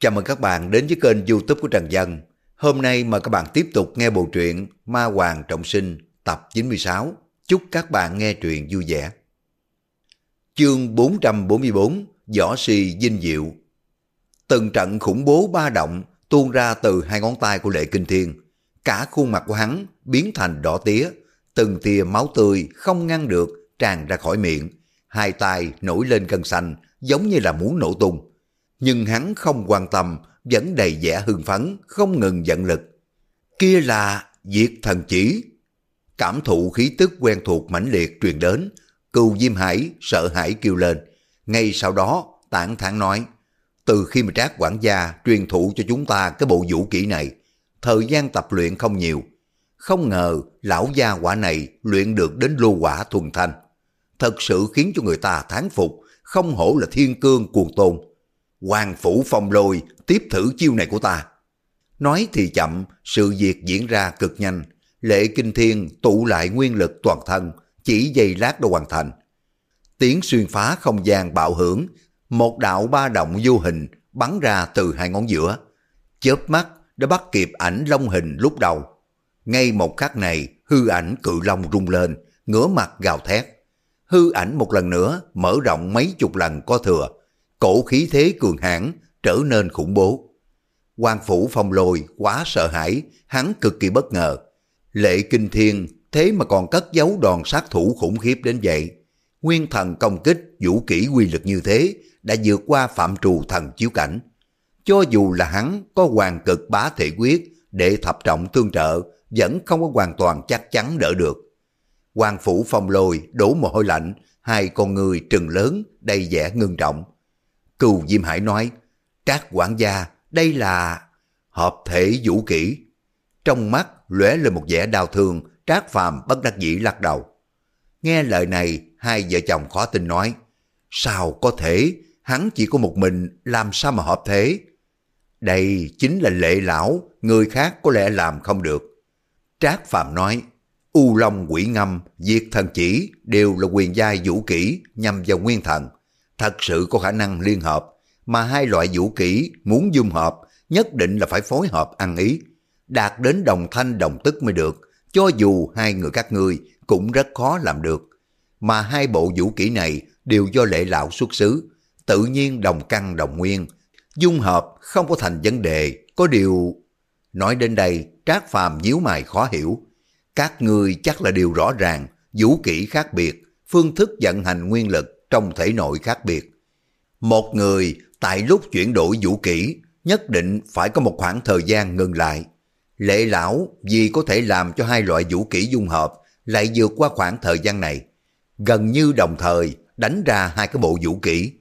Chào mừng các bạn đến với kênh youtube của Trần Dân. Hôm nay mời các bạn tiếp tục nghe bộ truyện Ma Hoàng Trọng Sinh tập 96. Chúc các bạn nghe truyện vui vẻ. Chương 444 Võ si dinh diệu Từng trận khủng bố ba động tuôn ra từ hai ngón tay của Lệ Kinh Thiên. Cả khuôn mặt của hắn biến thành đỏ tía, từng tia máu tươi không ngăn được tràn ra khỏi miệng. Hai tay nổi lên cân xanh giống như là muốn nổ tung nhưng hắn không quan tâm, vẫn đầy vẻ hưng phấn, không ngừng giận lực. Kia là diệt thần chỉ. Cảm thụ khí tức quen thuộc mãnh liệt truyền đến, cừu Diêm Hải sợ hãi kêu lên. Ngay sau đó, tản thản nói, từ khi mà trác quản gia truyền thụ cho chúng ta cái bộ vũ kỹ này, thời gian tập luyện không nhiều. Không ngờ lão gia quả này luyện được đến lô quả thuần thanh. Thật sự khiến cho người ta thán phục, không hổ là thiên cương cuồng tôn. Hoàng phủ phong lôi tiếp thử chiêu này của ta. Nói thì chậm, sự việc diễn ra cực nhanh. Lệ kinh thiên tụ lại nguyên lực toàn thân, chỉ giây lát đã hoàn thành. Tiếng xuyên phá không gian bạo hưởng, một đạo ba động vô hình bắn ra từ hai ngón giữa. Chớp mắt đã bắt kịp ảnh long hình lúc đầu. Ngay một khắc này, hư ảnh cự long rung lên, ngửa mặt gào thét. Hư ảnh một lần nữa mở rộng mấy chục lần có thừa, cổ khí thế cường hãn trở nên khủng bố. quan phủ phong lôi quá sợ hãi, hắn cực kỳ bất ngờ. Lệ kinh thiên thế mà còn cất giấu đòn sát thủ khủng khiếp đến vậy. Nguyên thần công kích vũ kỹ quy lực như thế đã vượt qua phạm trù thần chiếu cảnh. Cho dù là hắn có hoàng cực bá thể quyết để thập trọng tương trợ vẫn không có hoàn toàn chắc chắn đỡ được. Hoàng phủ phong lôi đổ mồ hôi lạnh, hai con người trừng lớn đầy vẻ ngưng trọng. Cừu Diêm Hải nói, Trác quản gia, đây là hợp thể vũ kỹ. Trong mắt lóe lên một vẻ đau thương, Trác Phàm bất đắc dĩ lắc đầu. Nghe lời này, hai vợ chồng khó tin nói, sao có thể, hắn chỉ có một mình, làm sao mà hợp thế Đây chính là lệ lão, người khác có lẽ làm không được. Trác Phàm nói, U Long quỷ ngâm, diệt thần chỉ đều là quyền giai vũ kỹ nhằm vào nguyên thần thật sự có khả năng liên hợp, mà hai loại vũ kỹ muốn dung hợp nhất định là phải phối hợp ăn ý, đạt đến đồng thanh đồng tức mới được, cho dù hai người các ngươi cũng rất khó làm được. Mà hai bộ vũ kỹ này đều do lệ lão xuất xứ, tự nhiên đồng căn đồng nguyên, dung hợp không có thành vấn đề, có điều... Nói đến đây, Trác Phàm nhíu mày khó hiểu. Các ngươi chắc là điều rõ ràng, vũ kỹ khác biệt, phương thức vận hành nguyên lực trong thể nội khác biệt. Một người tại lúc chuyển đổi vũ kỹ nhất định phải có một khoảng thời gian ngừng lại. Lệ lão vì có thể làm cho hai loại vũ kỹ dung hợp lại vượt qua khoảng thời gian này. Gần như đồng thời đánh ra hai cái bộ vũ kỹ.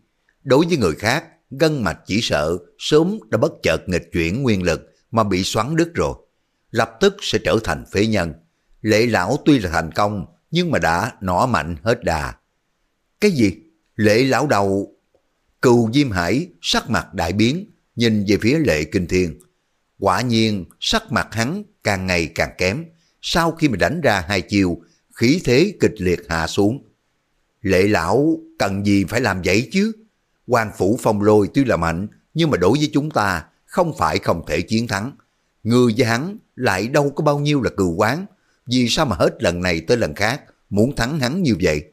Đối với người khác, gân mạch chỉ sợ sớm đã bất chợt nghịch chuyển nguyên lực mà bị xoắn đứt rồi. Lập tức sẽ trở thành phế nhân. Lệ lão tuy là thành công nhưng mà đã nỏ mạnh hết đà. Cái gì? Lệ lão đầu... Cừu Diêm Hải sắc mặt đại biến, nhìn về phía lệ kinh thiên. Quả nhiên, sắc mặt hắn càng ngày càng kém. Sau khi mà đánh ra hai chiều, khí thế kịch liệt hạ xuống. Lệ lão cần gì phải làm vậy chứ? Hoàng phủ phong lôi tuy là mạnh, nhưng mà đối với chúng ta không phải không thể chiến thắng. Người với hắn lại đâu có bao nhiêu là cừu quán. Vì sao mà hết lần này tới lần khác muốn thắng hắn như vậy?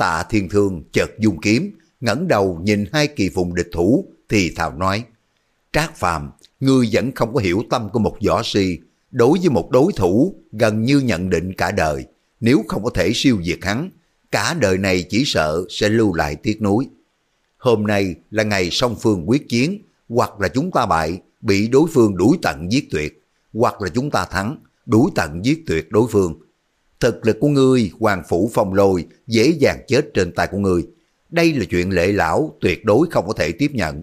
Tạ Thiên Thương chợt dung kiếm, ngẩng đầu nhìn hai kỳ phùng địch thủ, thì thào nói, Trác Phàm, ngươi vẫn không có hiểu tâm của một võ si, đối với một đối thủ gần như nhận định cả đời, nếu không có thể siêu diệt hắn, cả đời này chỉ sợ sẽ lưu lại tiếc nuối. Hôm nay là ngày song phương quyết chiến, hoặc là chúng ta bại, bị đối phương đuổi tận giết tuyệt, hoặc là chúng ta thắng, đuổi tận giết tuyệt đối phương thực lực của ngươi, hoàng phủ phong lôi, dễ dàng chết trên tay của ngươi. Đây là chuyện lệ lão tuyệt đối không có thể tiếp nhận.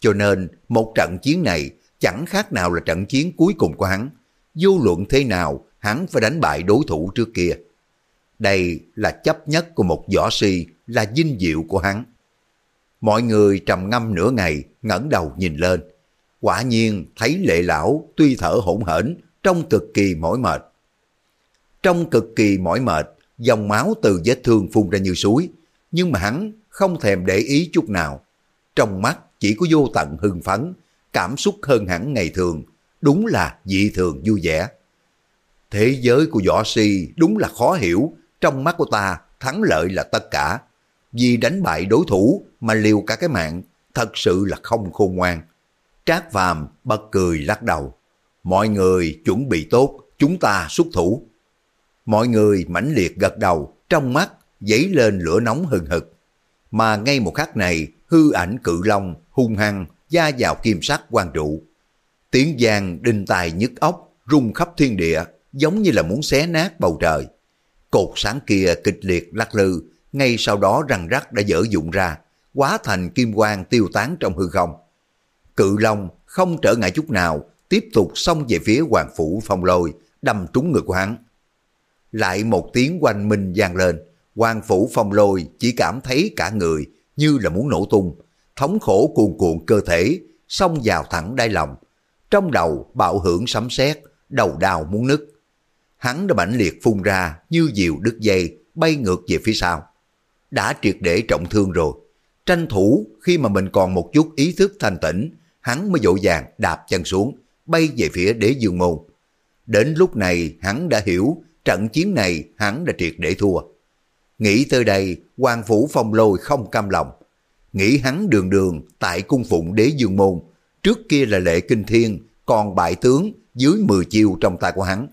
Cho nên, một trận chiến này chẳng khác nào là trận chiến cuối cùng của hắn. Vô luận thế nào, hắn phải đánh bại đối thủ trước kia. Đây là chấp nhất của một võ si, là dinh diệu của hắn. Mọi người trầm ngâm nửa ngày, ngẩng đầu nhìn lên. Quả nhiên thấy lệ lão tuy thở hổn hển, trong cực kỳ mỏi mệt. Trong cực kỳ mỏi mệt, dòng máu từ vết thương phun ra như suối, nhưng mà hắn không thèm để ý chút nào. Trong mắt chỉ có vô tận hưng phấn, cảm xúc hơn hẳn ngày thường, đúng là dị thường vui vẻ. Thế giới của võ si đúng là khó hiểu, trong mắt của ta thắng lợi là tất cả. Vì đánh bại đối thủ mà liều cả cái mạng, thật sự là không khôn ngoan. Trác Phàm bật cười lắc đầu. Mọi người chuẩn bị tốt, chúng ta xuất thủ. Mọi người mãnh liệt gật đầu, trong mắt dấy lên lửa nóng hừng hực. Mà ngay một khắc này, hư ảnh cự long hung hăng da vào kim sắc quan trụ. Tiếng giang đinh tài nhức óc, rung khắp thiên địa, giống như là muốn xé nát bầu trời. Cột sáng kia kịch liệt lắc lư, ngay sau đó răng rắc đã dở dụng ra, hóa thành kim quang tiêu tán trong hư không. Cự Long không trở ngại chút nào, tiếp tục xông về phía Hoàng Phủ Phong Lôi, đâm trúng ngực của hắn. Lại một tiếng quanh minh vang lên, quan Phủ Phong Lôi chỉ cảm thấy cả người như là muốn nổ tung, thống khổ cuồn cuộn cơ thể, xông vào thẳng đáy lòng. Trong đầu bạo hưởng sấm sét, đầu đau muốn nứt. Hắn đã mãnh liệt phun ra như diều đứt dây, bay ngược về phía sau. Đã triệt để trọng thương rồi. Tranh thủ khi mà mình còn một chút ý thức thanh tĩnh, hắn mới dỗ dàng đạp chân xuống, bay về phía đế dương môn. Đến lúc này hắn đã hiểu trận chiến này hắn đã triệt để thua. Nghĩ tới đây, hoàng phủ phong lôi không cam lòng. Nghĩ hắn đường đường tại cung phụng đế dương môn, trước kia là lệ kinh thiên, còn bại tướng dưới 10 chiêu trong tay của hắn.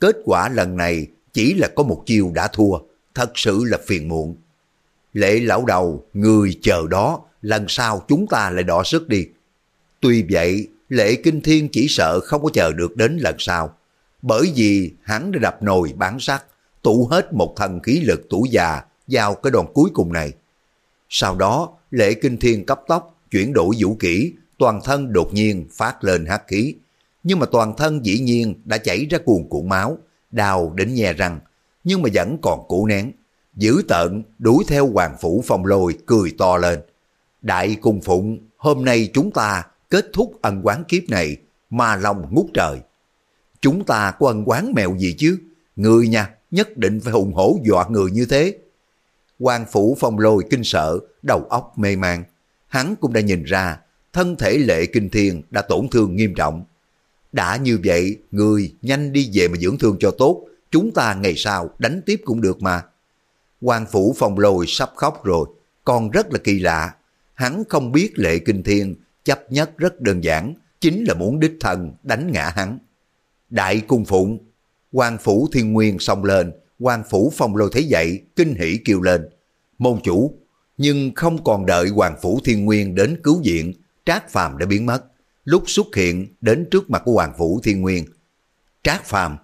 Kết quả lần này chỉ là có một chiêu đã thua, thật sự là phiền muộn. Lệ lão đầu, người chờ đó, lần sau chúng ta lại đỏ sức đi. Tuy vậy, lệ kinh thiên chỉ sợ không có chờ được đến lần sau. Bởi vì hắn đã đập nồi bán sắt, tụ hết một thần khí lực tuổi già vào cái đòn cuối cùng này. Sau đó, lệ kinh thiên cấp tốc, chuyển đổi vũ kỹ, toàn thân đột nhiên phát lên hắc khí. Nhưng mà toàn thân dĩ nhiên đã chảy ra cuồn cuộn máu, đào đến nhè răng, nhưng mà vẫn còn cũ nén. Giữ tợn, đuổi theo hoàng phủ phong lôi, cười to lên. Đại cung phụng, hôm nay chúng ta kết thúc ân quán kiếp này, mà lòng ngút trời. Chúng ta có ân quán mèo gì chứ? Người nha, nhất định phải hùng hổ dọa người như thế. Quan phủ phong lôi kinh sợ, đầu óc mê man. Hắn cũng đã nhìn ra, thân thể lệ kinh thiên đã tổn thương nghiêm trọng. Đã như vậy, người nhanh đi về mà dưỡng thương cho tốt, chúng ta ngày sau đánh tiếp cũng được mà. Quan phủ phong lôi sắp khóc rồi, còn rất là kỳ lạ. Hắn không biết lệ kinh thiên chấp nhất rất đơn giản, chính là muốn đích thần đánh ngã hắn. Đại cung phụng, quan phủ thiên nguyên xông lên, quan phủ phong lôi thấy vậy, kinh hỉ kêu lên. Môn chủ, nhưng không còn đợi hoàng phủ thiên nguyên đến cứu viện, trác phàm đã biến mất. Lúc xuất hiện đến trước mặt của hoàng phủ thiên nguyên. Trác phàm,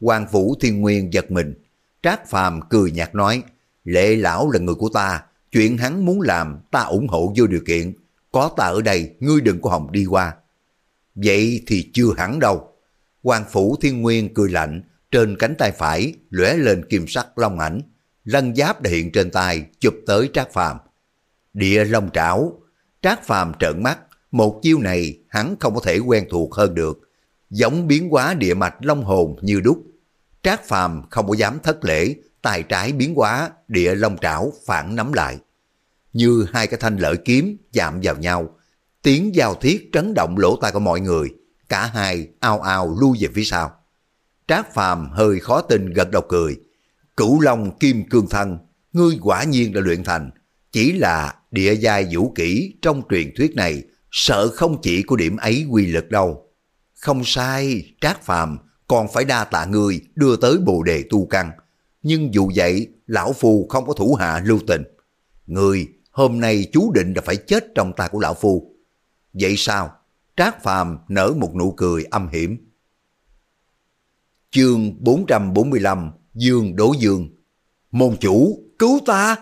hoàng phủ thiên nguyên giật mình. Trác phàm cười nhạt nói, lệ lão là người của ta, chuyện hắn muốn làm ta ủng hộ vô điều kiện. Có ta ở đây, ngươi đừng có hòng đi qua. Vậy thì chưa hẳn đâu. Hoàng Phủ Thiên Nguyên cười lạnh, trên cánh tay phải lóe lên kim sắc long ảnh. Lân giáp đã hiện trên tay, chụp tới Trác Phàm. Địa long trảo, Trác Phàm trợn mắt, một chiêu này hắn không có thể quen thuộc hơn được. Giống biến hóa địa mạch long hồn như đúc. Trác Phàm không có dám thất lễ, tài trái biến hóa, địa long trảo phản nắm lại như hai cái thanh lợi kiếm chạm vào nhau. Tiếng giao thiết trấn động lỗ tai của mọi người, cả hai ao ao lui về phía sau. Trác Phàm hơi khó tin gật đầu cười. Cửu Long Kim Cương Thân, ngươi quả nhiên đã luyện thành. Chỉ là địa giai vũ kỹ trong truyền thuyết này, sợ không chỉ của điểm ấy quy lực đâu. Không sai, Trác Phàm còn phải đa tạ ngươi đưa tới bồ đề tu căn. Nhưng dù vậy, lão phu không có thủ hạ lưu tình. Ngươi hôm nay chú định là phải chết trong tay của lão phu. Vậy sao? Trác Phàm nở một nụ cười âm hiểm. Chương 445 Dương Đỗ Dương Môn chủ, cứu ta!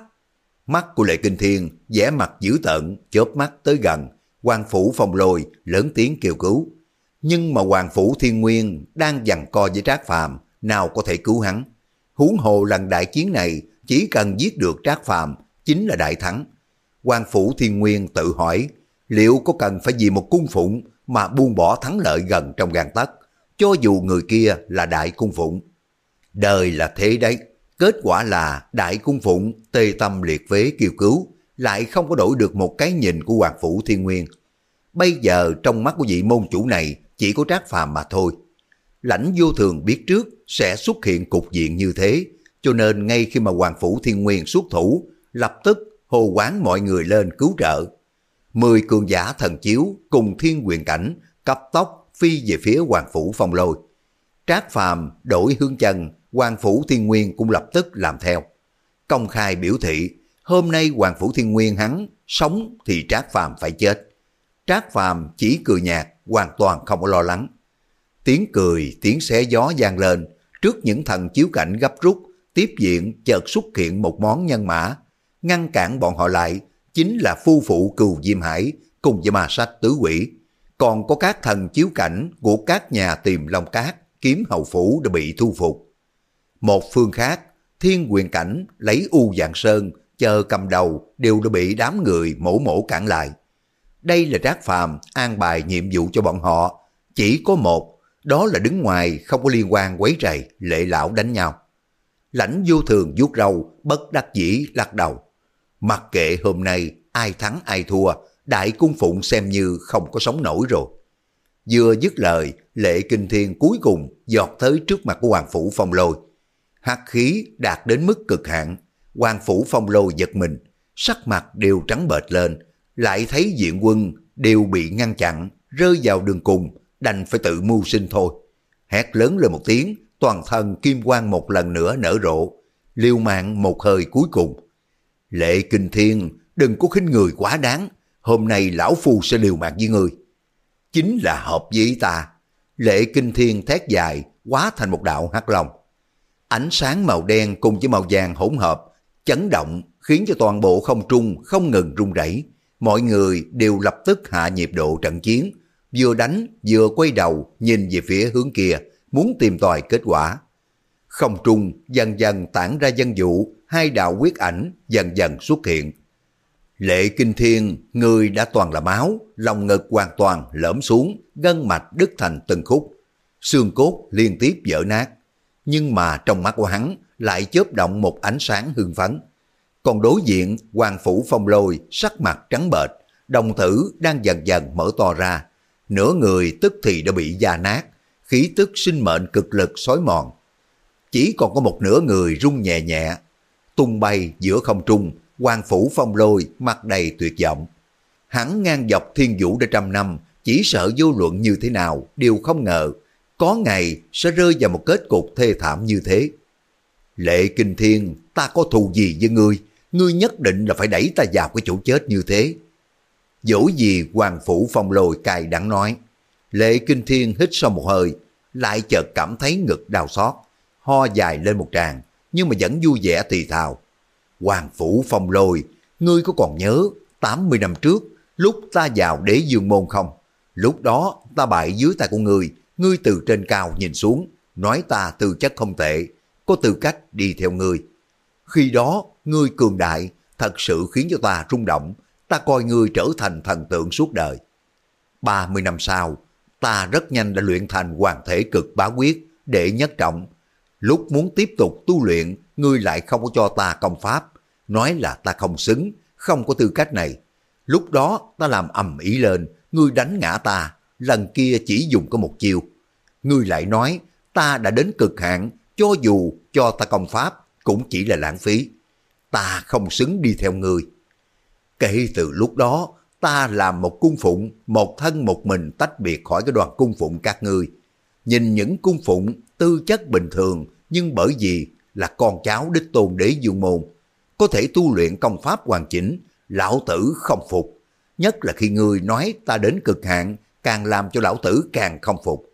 Mắt của Lệ Kinh Thiên vẻ mặt dữ tợn, chớp mắt tới gần. Hoàng Phủ phòng lồi, lớn tiếng kêu cứu. Nhưng mà Hoàng Phủ Thiên Nguyên đang giằng co với Trác Phàm nào có thể cứu hắn. Huống hồ lần đại chiến này, chỉ cần giết được Trác Phàm chính là đại thắng Hoàng phủ thiên nguyên tự hỏi liệu có cần phải vì một cung phụng mà buông bỏ thắng lợi gần trong gang tấc cho dù người kia là đại cung phụng. Đời là thế đấy, kết quả là đại cung phụng tê tâm liệt phế kêu cứu, lại không có đổi được một cái nhìn của Hoàng Phủ Thiên Nguyên. Bây giờ trong mắt của vị môn chủ này chỉ có trác phàm mà thôi. Lãnh vô thường biết trước sẽ xuất hiện cục diện như thế, cho nên ngay khi mà Hoàng Phủ Thiên Nguyên xuất thủ, lập tức hồ quán mọi người lên cứu trợ. Mười cường giả thần chiếu cùng thiên quyền cảnh cấp tốc phi về phía Hoàng Phủ Phong Lôi. Trác Phàm đổi hướng chân, Hoàng Phủ Thiên Nguyên cũng lập tức làm theo. Công khai biểu thị, hôm nay Hoàng Phủ Thiên Nguyên hắn sống thì Trác Phàm phải chết. Trác Phàm chỉ cười nhạt, hoàn toàn không có lo lắng. Tiếng cười, tiếng xé gió vang lên, trước những thần chiếu cảnh gấp rút, tiếp diện chợt xuất hiện một món nhân mã, ngăn cản bọn họ lại, chính là phu phụ cừu Diêm Hải cùng với ma sách tứ quỷ. Còn có các thần chiếu cảnh của các nhà tìm long cát, kiếm hậu phủ đã bị thu phục. Một phương khác, thiên quyền cảnh lấy u dạng sơn, chờ cầm đầu đều đã bị đám người mổ mổ cản lại. Đây là Trác Phàm an bài nhiệm vụ cho bọn họ. Chỉ có một, đó là đứng ngoài không có liên quan quấy rầy, lệ lão đánh nhau. Lãnh vô thường vuốt râu, bất đắc dĩ lắc đầu. Mặc kệ hôm nay ai thắng ai thua, đại cung phụng xem như không có sống nổi rồi. Vừa dứt lời, lệ kinh thiên cuối cùng giọt tới trước mặt của Hoàng Phủ Phong Lôi. Hắc khí đạt đến mức cực hạn, Hoàng Phủ Phong Lôi giật mình, sắc mặt đều trắng bệch lên, lại thấy diện quân đều bị ngăn chặn, rơi vào đường cùng, đành phải tự mưu sinh thôi. Hét lớn lên một tiếng, toàn thân kim quang một lần nữa nở rộ, liều mạng một hơi cuối cùng. Lệ kinh thiên, đừng có khinh người quá đáng, hôm nay lão phu sẽ liều mạng với người Chính là hợp với ta. Lệ kinh thiên thét dài, quá thành một đạo hắc lòng Ánh sáng màu đen cùng với màu vàng hỗn hợp, chấn động khiến cho toàn bộ không trung không ngừng rung rẩy. Mọi người đều lập tức hạ nhịp độ trận chiến, vừa đánh vừa quay đầu nhìn về phía hướng kia, muốn tìm tòi kết quả. Không trung dần dần tản ra dân vụ hai đạo quyết ảnh dần dần xuất hiện. Lệ kinh thiên, người đã toàn là máu, lòng ngực hoàn toàn lõm xuống, gân mạch đứt thành từng khúc. Xương cốt liên tiếp vỡ nát. Nhưng mà trong mắt của hắn lại chớp động một ánh sáng hưng phấn. Còn đối diện, hoàng phủ phong lôi, sắc mặt trắng bệch, đồng tử đang dần dần mở to ra. Nửa người tức thì đã bị da nát, khí tức sinh mệnh cực lực xói mòn. Chỉ còn có một nửa người rung nhẹ nhẹ, tung bay giữa không trung, hoàng phủ phong lôi mặt đầy tuyệt vọng. Hắn ngang dọc thiên vũ đã trăm năm, chỉ sợ vô luận như thế nào đều không ngờ có ngày sẽ rơi vào một kết cục thê thảm như thế. Lệ kinh thiên, ta có thù gì với ngươi? Ngươi nhất định là phải đẩy ta vào cái chỗ chết như thế. Dẫu gì hoàng phủ phong lôi cài đắng nói. Lệ kinh thiên hít sâu một hơi, lại chợt cảm thấy ngực đau xót, ho dài lên một tràng, nhưng mà vẫn vui vẻ tỳ thào. Hoàng phủ phong lôi, ngươi có còn nhớ 80 năm trước lúc ta vào đế dương môn không? Lúc đó ta bại dưới tay của ngươi, ngươi từ trên cao nhìn xuống, nói ta tư chất không tệ, có tư cách đi theo ngươi. Khi đó, ngươi cường đại, thật sự khiến cho ta rung động, ta coi ngươi trở thành thần tượng suốt đời. 30 năm sau, ta rất nhanh đã luyện thành hoàng thể cực bá quyết, để nhất trọng. Lúc muốn tiếp tục tu luyện, ngươi lại không có cho ta công pháp, nói là ta không xứng, không có tư cách này. Lúc đó ta làm ầm ý lên, ngươi đánh ngã ta, lần kia chỉ dùng có một chiêu. Ngươi lại nói, ta đã đến cực hạn, cho dù cho ta công pháp, cũng chỉ là lãng phí. Ta không xứng đi theo ngươi. Kể từ lúc đó, ta làm một cung phụng, một thân một mình tách biệt khỏi cái đoàn cung phụng các ngươi. Nhìn những cung phụng tư chất bình thường, nhưng bởi vì là con cháu đích tôn đế dương môn, có thể tu luyện công pháp hoàn chỉnh, lão tử không phục. Nhất là khi ngươi nói ta đến cực hạn, càng làm cho lão tử càng không phục.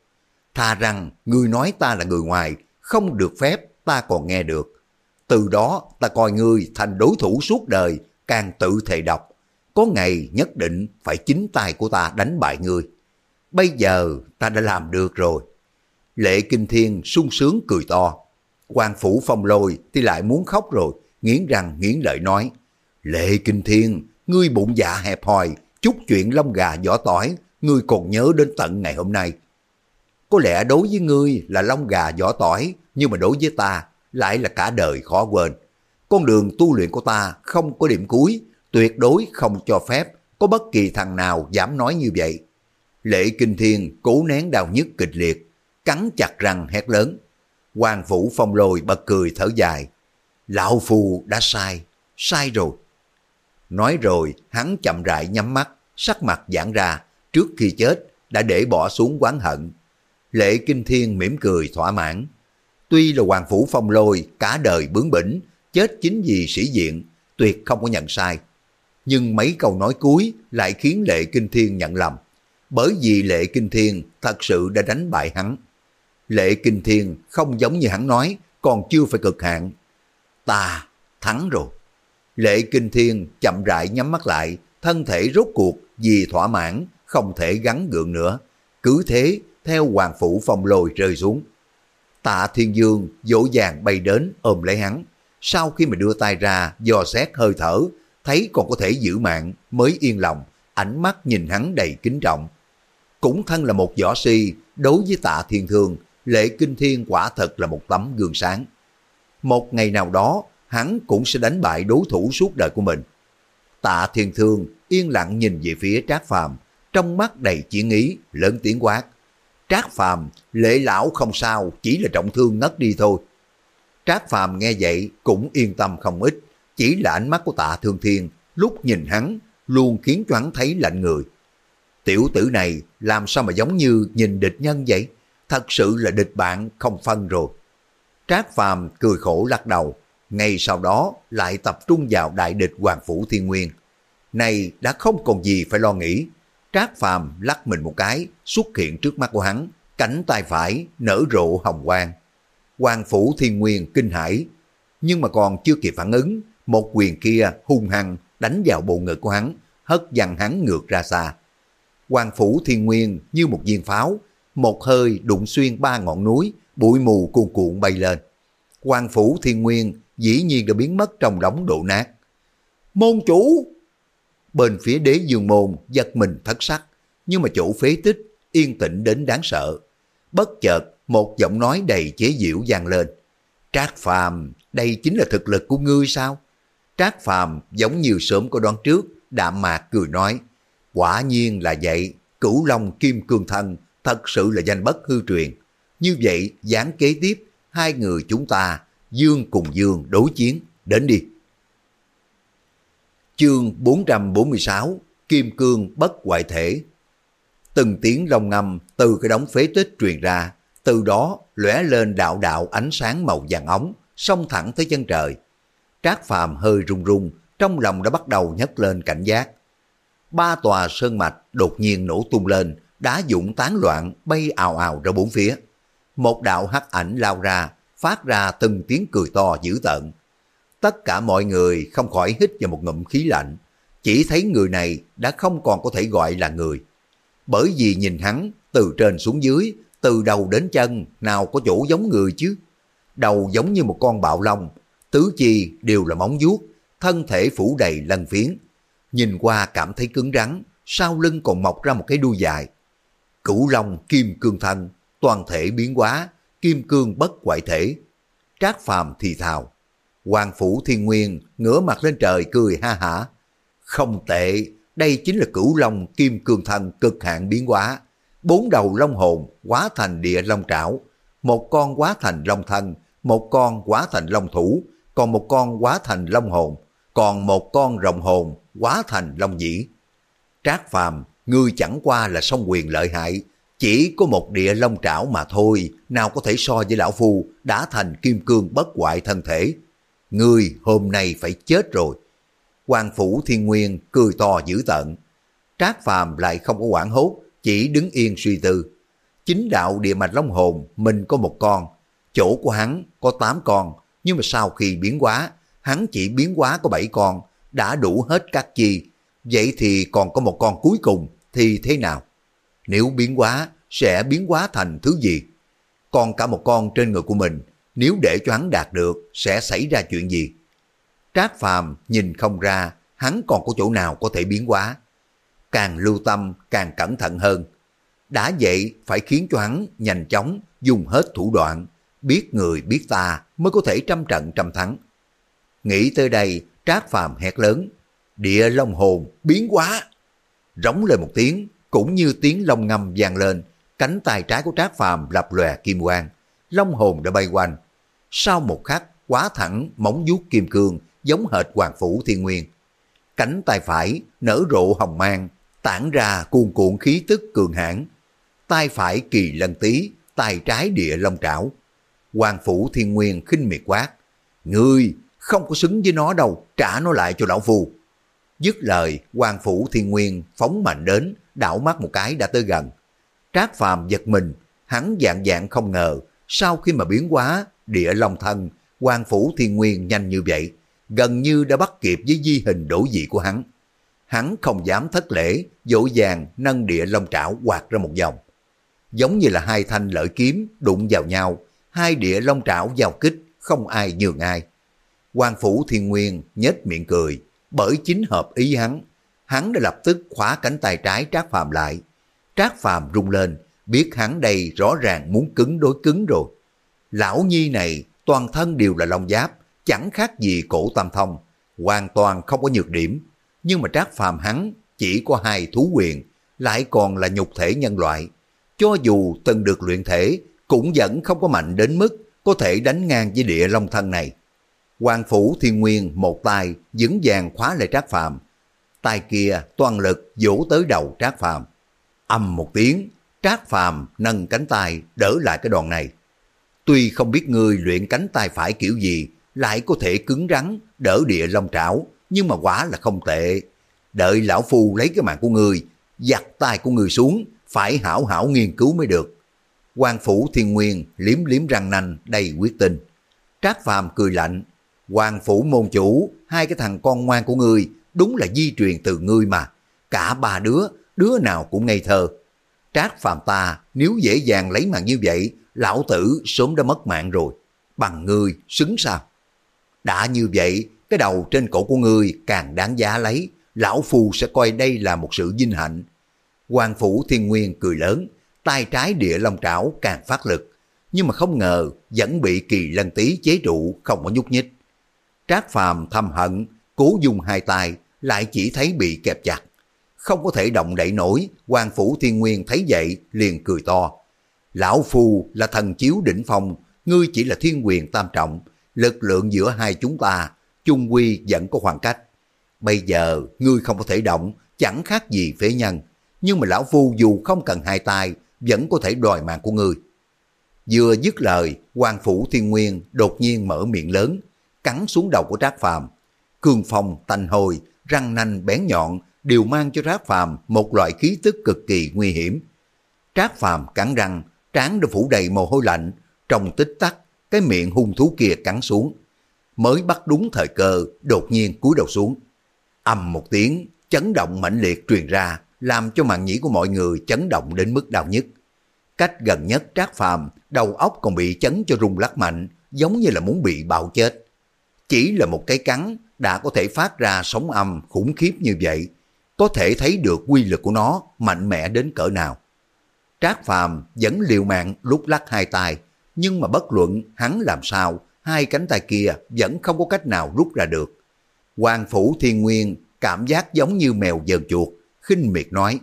Tha rằng ngươi nói ta là người ngoài, không được phép, ta còn nghe được. Từ đó ta coi ngươi thành đối thủ suốt đời, càng tự thề độc. Có ngày nhất định phải chính tay của ta đánh bại ngươi. Bây giờ ta đã làm được rồi. Lệ Kinh Thiên sung sướng cười to. quan phủ phong lôi thì lại muốn khóc rồi, nghiến răng nghiến lợi nói. Lệ Kinh Thiên, ngươi bụng dạ hẹp hòi, chút chuyện lông gà vỏ tỏi, ngươi còn nhớ đến tận ngày hôm nay. Có lẽ đối với ngươi là lông gà vỏ tỏi, nhưng mà đối với ta lại là cả đời khó quên. Con đường tu luyện của ta không có điểm cuối, tuyệt đối không cho phép có bất kỳ thằng nào dám nói như vậy. Lệ Kinh Thiên cố nén đau nhức kịch liệt, cắn chặt răng hét lớn. Hoàng vũ Phong Lôi bật cười thở dài. Lão Phù đã sai, sai rồi. Nói rồi, hắn chậm rãi nhắm mắt, sắc mặt giãn ra, trước khi chết đã để bỏ xuống quán hận. Lệ Kinh Thiên mỉm cười thỏa mãn. Tuy là Hoàng Phủ Phong Lôi cả đời bướng bỉnh, chết chính vì sĩ diện, tuyệt không có nhận sai. Nhưng mấy câu nói cuối lại khiến Lệ Kinh Thiên nhận lầm. Bởi vì Lệ Kinh Thiên thật sự đã đánh bại hắn. Lệ Kinh Thiên không giống như hắn nói, còn chưa phải cực hạn. Ta thắng rồi. Lệ Kinh Thiên chậm rãi nhắm mắt lại, thân thể rốt cuộc vì thỏa mãn, không thể gắn gượng nữa. Cứ thế, theo Hoàng Phủ Phong lồi rơi xuống. Tạ Thiên Dương dỗ dàng bay đến ôm lấy hắn. Sau khi mà đưa tay ra, dò xét hơi thở, thấy còn có thể giữ mạng, mới yên lòng, ánh mắt nhìn hắn đầy kính trọng. Cũng thân là một võ si, đối với tạ thiên thương, lệ kinh thiên quả thật là một tấm gương sáng. Một ngày nào đó, hắn cũng sẽ đánh bại đối thủ suốt đời của mình. Tạ thiên thương yên lặng nhìn về phía Trác Phàm, trong mắt đầy chiến ý, lớn tiếng quát. Trác Phàm, lệ lão không sao, chỉ là trọng thương ngất đi thôi. Trác Phàm nghe vậy cũng yên tâm không ít, chỉ là ánh mắt của tạ thương thiên, lúc nhìn hắn, luôn khiến cho hắn thấy lạnh người. Tiểu tử này làm sao mà giống như nhìn địch nhân vậy? Thật sự là địch bạn không phân rồi. Trác Phàm cười khổ lắc đầu, ngay sau đó lại tập trung vào đại địch Hoàng Phủ Thiên Nguyên. Này đã không còn gì phải lo nghĩ. Trác Phàm lắc mình một cái, xuất hiện trước mắt của hắn, cánh tay phải nở rộ hồng quang. Hoàng Phủ Thiên Nguyên kinh hãi, nhưng mà còn chưa kịp phản ứng, một quyền kia hung hăng đánh vào bộ ngực của hắn, hất văng hắn ngược ra xa. Hoàng Phủ Thiên Nguyên như một viên pháo, một hơi đụng xuyên ba ngọn núi, bụi mù cuồn cuộn bay lên. quan Phủ Thiên Nguyên dĩ nhiên đã biến mất trong đống đổ nát. Môn chủ! Bên phía đế dương môn giật mình thất sắc, nhưng mà chỗ phế tích yên tĩnh đến đáng sợ. Bất chợt một giọng nói đầy chế giễu vang lên. Trác Phàm, đây chính là thực lực của ngươi sao? Trác Phàm giống như sớm có đoán trước, đạm mạc cười nói. Quả nhiên là vậy, cửu long kim cương thân thật sự là danh bất hư truyền. Như vậy, gián kế tiếp, hai người chúng ta, dương cùng dương đối chiến, đến đi. Chương 446 Kim Cương Bất Hoại Thể Từng tiếng long ngâm từ cái đống phế tích truyền ra, từ đó lóe lên đạo đạo ánh sáng màu vàng ống, xông thẳng tới chân trời. Trác Phàm hơi run run, trong lòng đã bắt đầu nhấc lên cảnh giác. Ba tòa sơn mạch đột nhiên nổ tung lên, đá dụng tán loạn bay ào ào ra bốn phía. Một đạo hắc ảnh lao ra, phát ra từng tiếng cười to dữ tợn. Tất cả mọi người không khỏi hít vào một ngụm khí lạnh, chỉ thấy người này đã không còn có thể gọi là người. Bởi vì nhìn hắn từ trên xuống dưới, từ đầu đến chân nào có chỗ giống người chứ. Đầu giống như một con bạo long, tứ chi đều là móng vuốt, thân thể phủ đầy lân phiến. Nhìn qua cảm thấy cứng rắn, sau lưng còn mọc ra một cái đuôi dài. Cửu long kim cương thân, toàn thể biến hóa, kim cương bất quại thể. Trác phàm thì thào. Hoàng Phủ Thiên Nguyên ngửa mặt lên trời cười ha hả. Không tệ, đây chính là cửu long kim cương thân cực hạn biến hóa. Bốn đầu long hồn hóa thành địa long trảo, một con hóa thành long thân, một con hóa thành long thủ, còn một con hóa thành long hồn, còn một con rồng hồn hóa thành long dĩ. Trác phàm, ngươi chẳng qua là song quyền lợi hại, chỉ có một địa long trảo mà thôi, nào có thể so với lão phu đã thành kim cương bất hoại thân thể. Ngươi hôm nay phải chết rồi. quan Phủ Thiên Nguyên cười to dữ tợn. Trác Phàm lại không có quản hốt, chỉ đứng yên suy tư. Chính đạo địa mạch long hồn, mình có một con. Chỗ của hắn có tám con, nhưng mà sau khi biến hóa, hắn chỉ biến hóa có bảy con, đã đủ hết các chi. Vậy thì còn có một con cuối cùng thì thế nào? Nếu biến hóa, sẽ biến hóa thành thứ gì? Còn cả một con trên người của mình, nếu để cho hắn đạt được, sẽ xảy ra chuyện gì? Trác Phàm nhìn không ra, hắn còn có chỗ nào có thể biến hóa. Càng lưu tâm, càng cẩn thận hơn. Đã vậy, phải khiến cho hắn nhanh chóng, dùng hết thủ đoạn, biết người biết ta mới có thể trăm trận trăm thắng. Nghĩ tới đây, Trác Phàm hét lớn, địa long hồn biến quá. Rống lên một tiếng, cũng như tiếng long ngâm vang lên, cánh tay trái của Trác Phàm lập lòe kim quang, long hồn đã bay quanh. Sau một khắc, quá thẳng móng vuốt kim cương giống hệt hoàng phủ thiên nguyên. Cánh tay phải nở rộ hồng mang, tản ra cuồn cuộn khí tức cường hãn. Tay phải kỳ lân tí, tay trái địa long trảo. Hoàng phủ thiên nguyên khinh miệt quát. Ngươi không có xứng với nó đâu, trả nó lại cho lão phù. Dứt lời, quan phủ thiên nguyên phóng mạnh đến, đảo mắt một cái đã tới gần. Trác phàm giật mình, hắn dạng dạng không ngờ, sau khi mà biến hóa, địa long thân, quan phủ thiên nguyên nhanh như vậy, gần như đã bắt kịp với di hình đổ dị của hắn. Hắn không dám thất lễ, dỗ dàng nâng địa long trảo quạt ra một vòng. Giống như là hai thanh lợi kiếm đụng vào nhau, hai địa long trảo giao kích, không ai nhường ai. quan phủ thiên nguyên nhếch miệng cười, bởi chính hợp ý hắn. Hắn đã lập tức khóa cánh tay trái Trác Phàm lại. Trác Phàm rung lên, biết hắn đây rõ ràng muốn cứng đối cứng rồi. Lão Nhi này toàn thân đều là long giáp, chẳng khác gì cổ tam thông, hoàn toàn không có nhược điểm. Nhưng mà Trác Phàm hắn chỉ có hai thú quyền, lại còn là nhục thể nhân loại. Cho dù từng được luyện thể, cũng vẫn không có mạnh đến mức có thể đánh ngang với địa long thân này. Hoàng Phủ Thiên Nguyên một tay vững vàng khóa lại Trác Phàm, tay kia toàn lực vỗ tới đầu Trác Phàm. Âm một tiếng, Trác Phàm nâng cánh tay đỡ lại cái đòn này. Tuy không biết ngươi luyện cánh tay phải kiểu gì, lại có thể cứng rắn, đỡ địa long trảo, nhưng mà quả là không tệ. Đợi lão phu lấy cái mạng của ngươi, giặt tay của ngươi xuống, phải hảo hảo nghiên cứu mới được. quan phủ thiên nguyên liếm liếm răng nanh đầy quyết tinh. Trác phàm cười lạnh, Hoàng phủ môn chủ, hai cái thằng con ngoan của ngươi, đúng là di truyền từ ngươi mà. Cả ba đứa, đứa nào cũng ngây thơ. Trác phàm ta, nếu dễ dàng lấy mạng như vậy, lão tử sớm đã mất mạng rồi. Bằng ngươi, xứng sao? Đã như vậy, cái đầu trên cổ của ngươi càng đáng giá lấy, lão phù sẽ coi đây là một sự vinh hạnh. Hoàng phủ thiên nguyên cười lớn, tay trái địa long trảo càng phát lực, nhưng mà không ngờ vẫn bị kỳ lân tí chế trụ không có nhúc nhích. Trác Phàm thầm hận, cố dùng hai tay, lại chỉ thấy bị kẹp chặt. Không có thể động đậy nổi, quan phủ thiên nguyên thấy vậy liền cười to. Lão Phu là thần chiếu đỉnh phong, ngươi chỉ là thiên quyền tam trọng, lực lượng giữa hai chúng ta, chung quy vẫn có khoảng cách. Bây giờ, ngươi không có thể động, chẳng khác gì phế nhân. Nhưng mà Lão Phu dù không cần hai tay, vẫn có thể đòi mạng của ngươi. Vừa dứt lời, quan phủ thiên nguyên đột nhiên mở miệng lớn, cắn xuống đầu của Trác Phàm. Cương phong, tanh hồi, răng nanh bén nhọn đều mang cho Trác Phàm một loại khí tức cực kỳ nguy hiểm. Trác Phàm cắn răng, trán đã phủ đầy mồ hôi lạnh, trong tích tắc, cái miệng hung thú kia cắn xuống. Mới bắt đúng thời cơ, đột nhiên cúi đầu xuống. ầm một tiếng, chấn động mãnh liệt truyền ra, làm cho màn nhĩ của mọi người chấn động đến mức đau nhất. Cách gần nhất Trác Phàm, đầu óc còn bị chấn cho rung lắc mạnh, giống như là muốn bị bạo chết. Chỉ là một cái cắn đã có thể phát ra sóng âm khủng khiếp như vậy, có thể thấy được quy lực của nó mạnh mẽ đến cỡ nào. Trác Phàm vẫn liều mạng lúc lắc hai tay, nhưng mà bất luận hắn làm sao, hai cánh tay kia vẫn không có cách nào rút ra được. Hoàng Phủ Thiên Nguyên cảm giác giống như mèo dờn chuột, khinh miệt nói,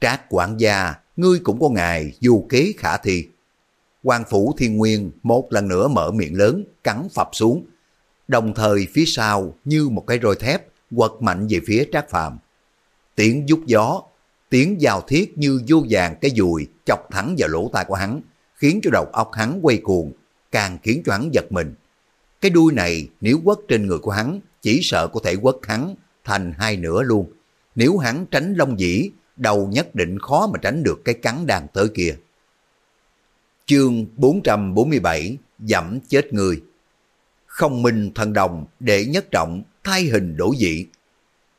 Trác quản gia, ngươi cũng có ngài dù kế khả thi. Hoàng Phủ Thiên Nguyên một lần nữa mở miệng lớn, cắn phập xuống, đồng thời phía sau như một cái roi thép quật mạnh về phía Trác Phàm. Tiếng rút gió, tiếng giao thiết như vô vàng cái dùi chọc thẳng vào lỗ tai của hắn, khiến cho đầu óc hắn quay cuồng, càng khiến cho hắn giật mình. Cái đuôi này nếu quất trên người của hắn, chỉ sợ có thể quất hắn thành hai nửa luôn. Nếu hắn tránh lông dĩ, đầu nhất định khó mà tránh được cái cắn đang tới kia. Chương 447 Dẫm chết người không minh thần đồng để nhất trọng thay hình đổi dị.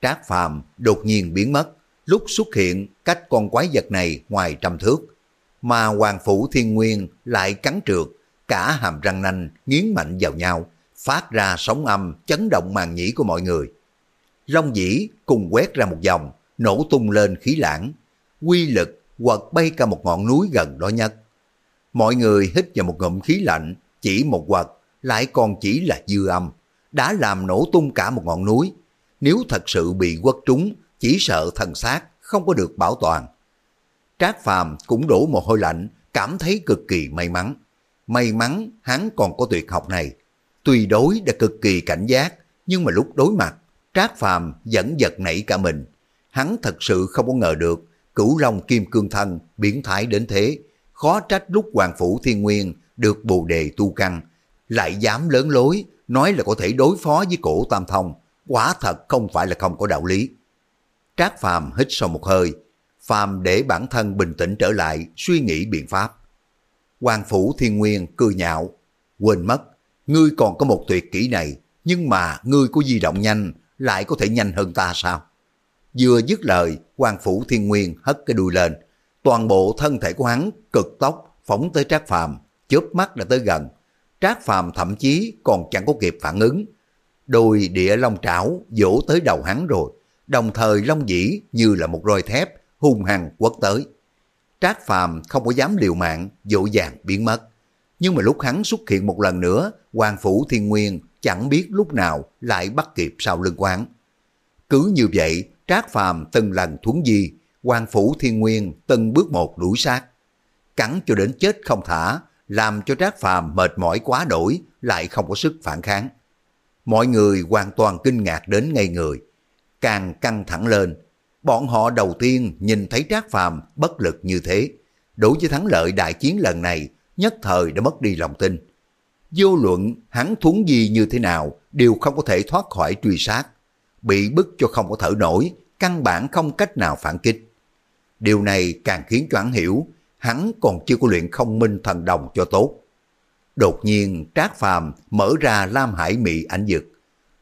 Trác phàm đột nhiên biến mất, lúc xuất hiện cách con quái vật này ngoài trăm thước. Mà Hoàng Phủ Thiên Nguyên lại cắn trượt, cả hàm răng nanh nghiến mạnh vào nhau, phát ra sóng âm chấn động màng nhĩ của mọi người. Long dĩ cùng quét ra một vòng, nổ tung lên khí lãng. Quy lực quật bay cả một ngọn núi gần đó nhất. Mọi người hít vào một ngụm khí lạnh, chỉ một quật lại còn chỉ là dư âm, đã làm nổ tung cả một ngọn núi. nếu thật sự bị quất trúng, chỉ sợ thần xác không có được bảo toàn. Trác Phàm cũng đổ mồ hôi lạnh, cảm thấy cực kỳ may mắn. May mắn hắn còn có tuyệt học này. Tuy đối đã cực kỳ cảnh giác, nhưng mà lúc đối mặt, Trác Phàm vẫn giật nảy cả mình. Hắn thật sự không có ngờ được cửu long kim cương thân biến thái đến thế. Khó trách lúc Hoàng Phủ Thiên Nguyên được bồ đề tu căn, lại dám lớn lối, nói là có thể đối phó với cổ Tam Thông. Quả thật không phải là không có đạo lý. Trác Phàm hít sâu một hơi, Phàm để bản thân bình tĩnh trở lại, suy nghĩ biện pháp. Hoàng Phủ Thiên Nguyên cười nhạo, quên mất, ngươi còn có một tuyệt kỹ này, nhưng mà ngươi có di động nhanh, lại có thể nhanh hơn ta sao? Vừa dứt lời, Hoàng Phủ Thiên Nguyên hất cái đuôi lên, toàn bộ thân thể của hắn cực tốc phóng tới Trác Phàm, chớp mắt đã tới gần. Trác Phàm thậm chí còn chẳng có kịp phản ứng. Đôi địa long trảo vỗ tới đầu hắn rồi, đồng thời long dĩ như là một roi thép hung hăng quất tới. Trác Phàm không có dám liều mạng, dỗ dàng biến mất. Nhưng mà lúc hắn xuất hiện một lần nữa, Hoàng Phủ Thiên Nguyên chẳng biết lúc nào lại bắt kịp sau lưng quán. Cứ như vậy, Trác Phàm từng lần thuấn di, Hoàng Phủ Thiên Nguyên từng bước một đuổi sát. Cắn cho đến chết không thả, làm cho Trác Phàm mệt mỏi quá đổi, lại không có sức phản kháng. Mọi người hoàn toàn kinh ngạc đến ngây người. Càng căng thẳng lên, bọn họ đầu tiên nhìn thấy Trác Phàm bất lực như thế. Đối với thắng lợi đại chiến lần này, nhất thời đã mất đi lòng tin. Vô luận hắn thuấn gì như thế nào đều không có thể thoát khỏi truy sát. Bị bức cho không có thở nổi, căn bản không cách nào phản kích. Điều này càng khiến cho hắn hiểu, hắn còn chưa có luyện không minh thần đồng cho tốt. Đột nhiên Trác Phàm mở ra Lam Hải Mị ảnh dực.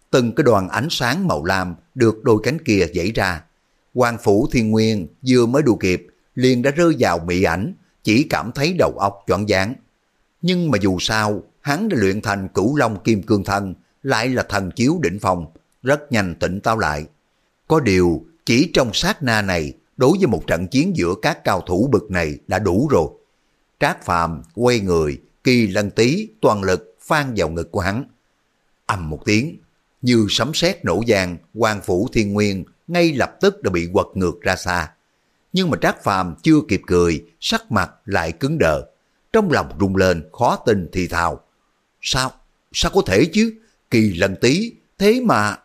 Từng cái đoàn ánh sáng màu lam được đôi cánh kia dãy ra. Hoàng Phủ Thiên Nguyên vừa mới đủ kịp, liền đã rơi vào mị ảnh, chỉ cảm thấy đầu óc choáng váng. Nhưng mà dù sao, hắn đã luyện thành cửu long kim cương thân, lại là thần chiếu đỉnh phòng rất nhanh tỉnh táo lại. Có điều, chỉ trong sát na này, đối với một trận chiến giữa các cao thủ bực này đã đủ rồi. Trác Phàm quay người, kỳ lân tí toàn lực phan vào ngực của hắn. ầm một tiếng, như sấm sét nổ vàng, hoàng phủ thiên nguyên ngay lập tức đã bị quật ngược ra xa. Nhưng mà Trác Phàm chưa kịp cười, sắc mặt lại cứng đờ. Trong lòng rung lên, khó tin thì thào. Sao? Sao có thể chứ? Kỳ lần tí, thế mà...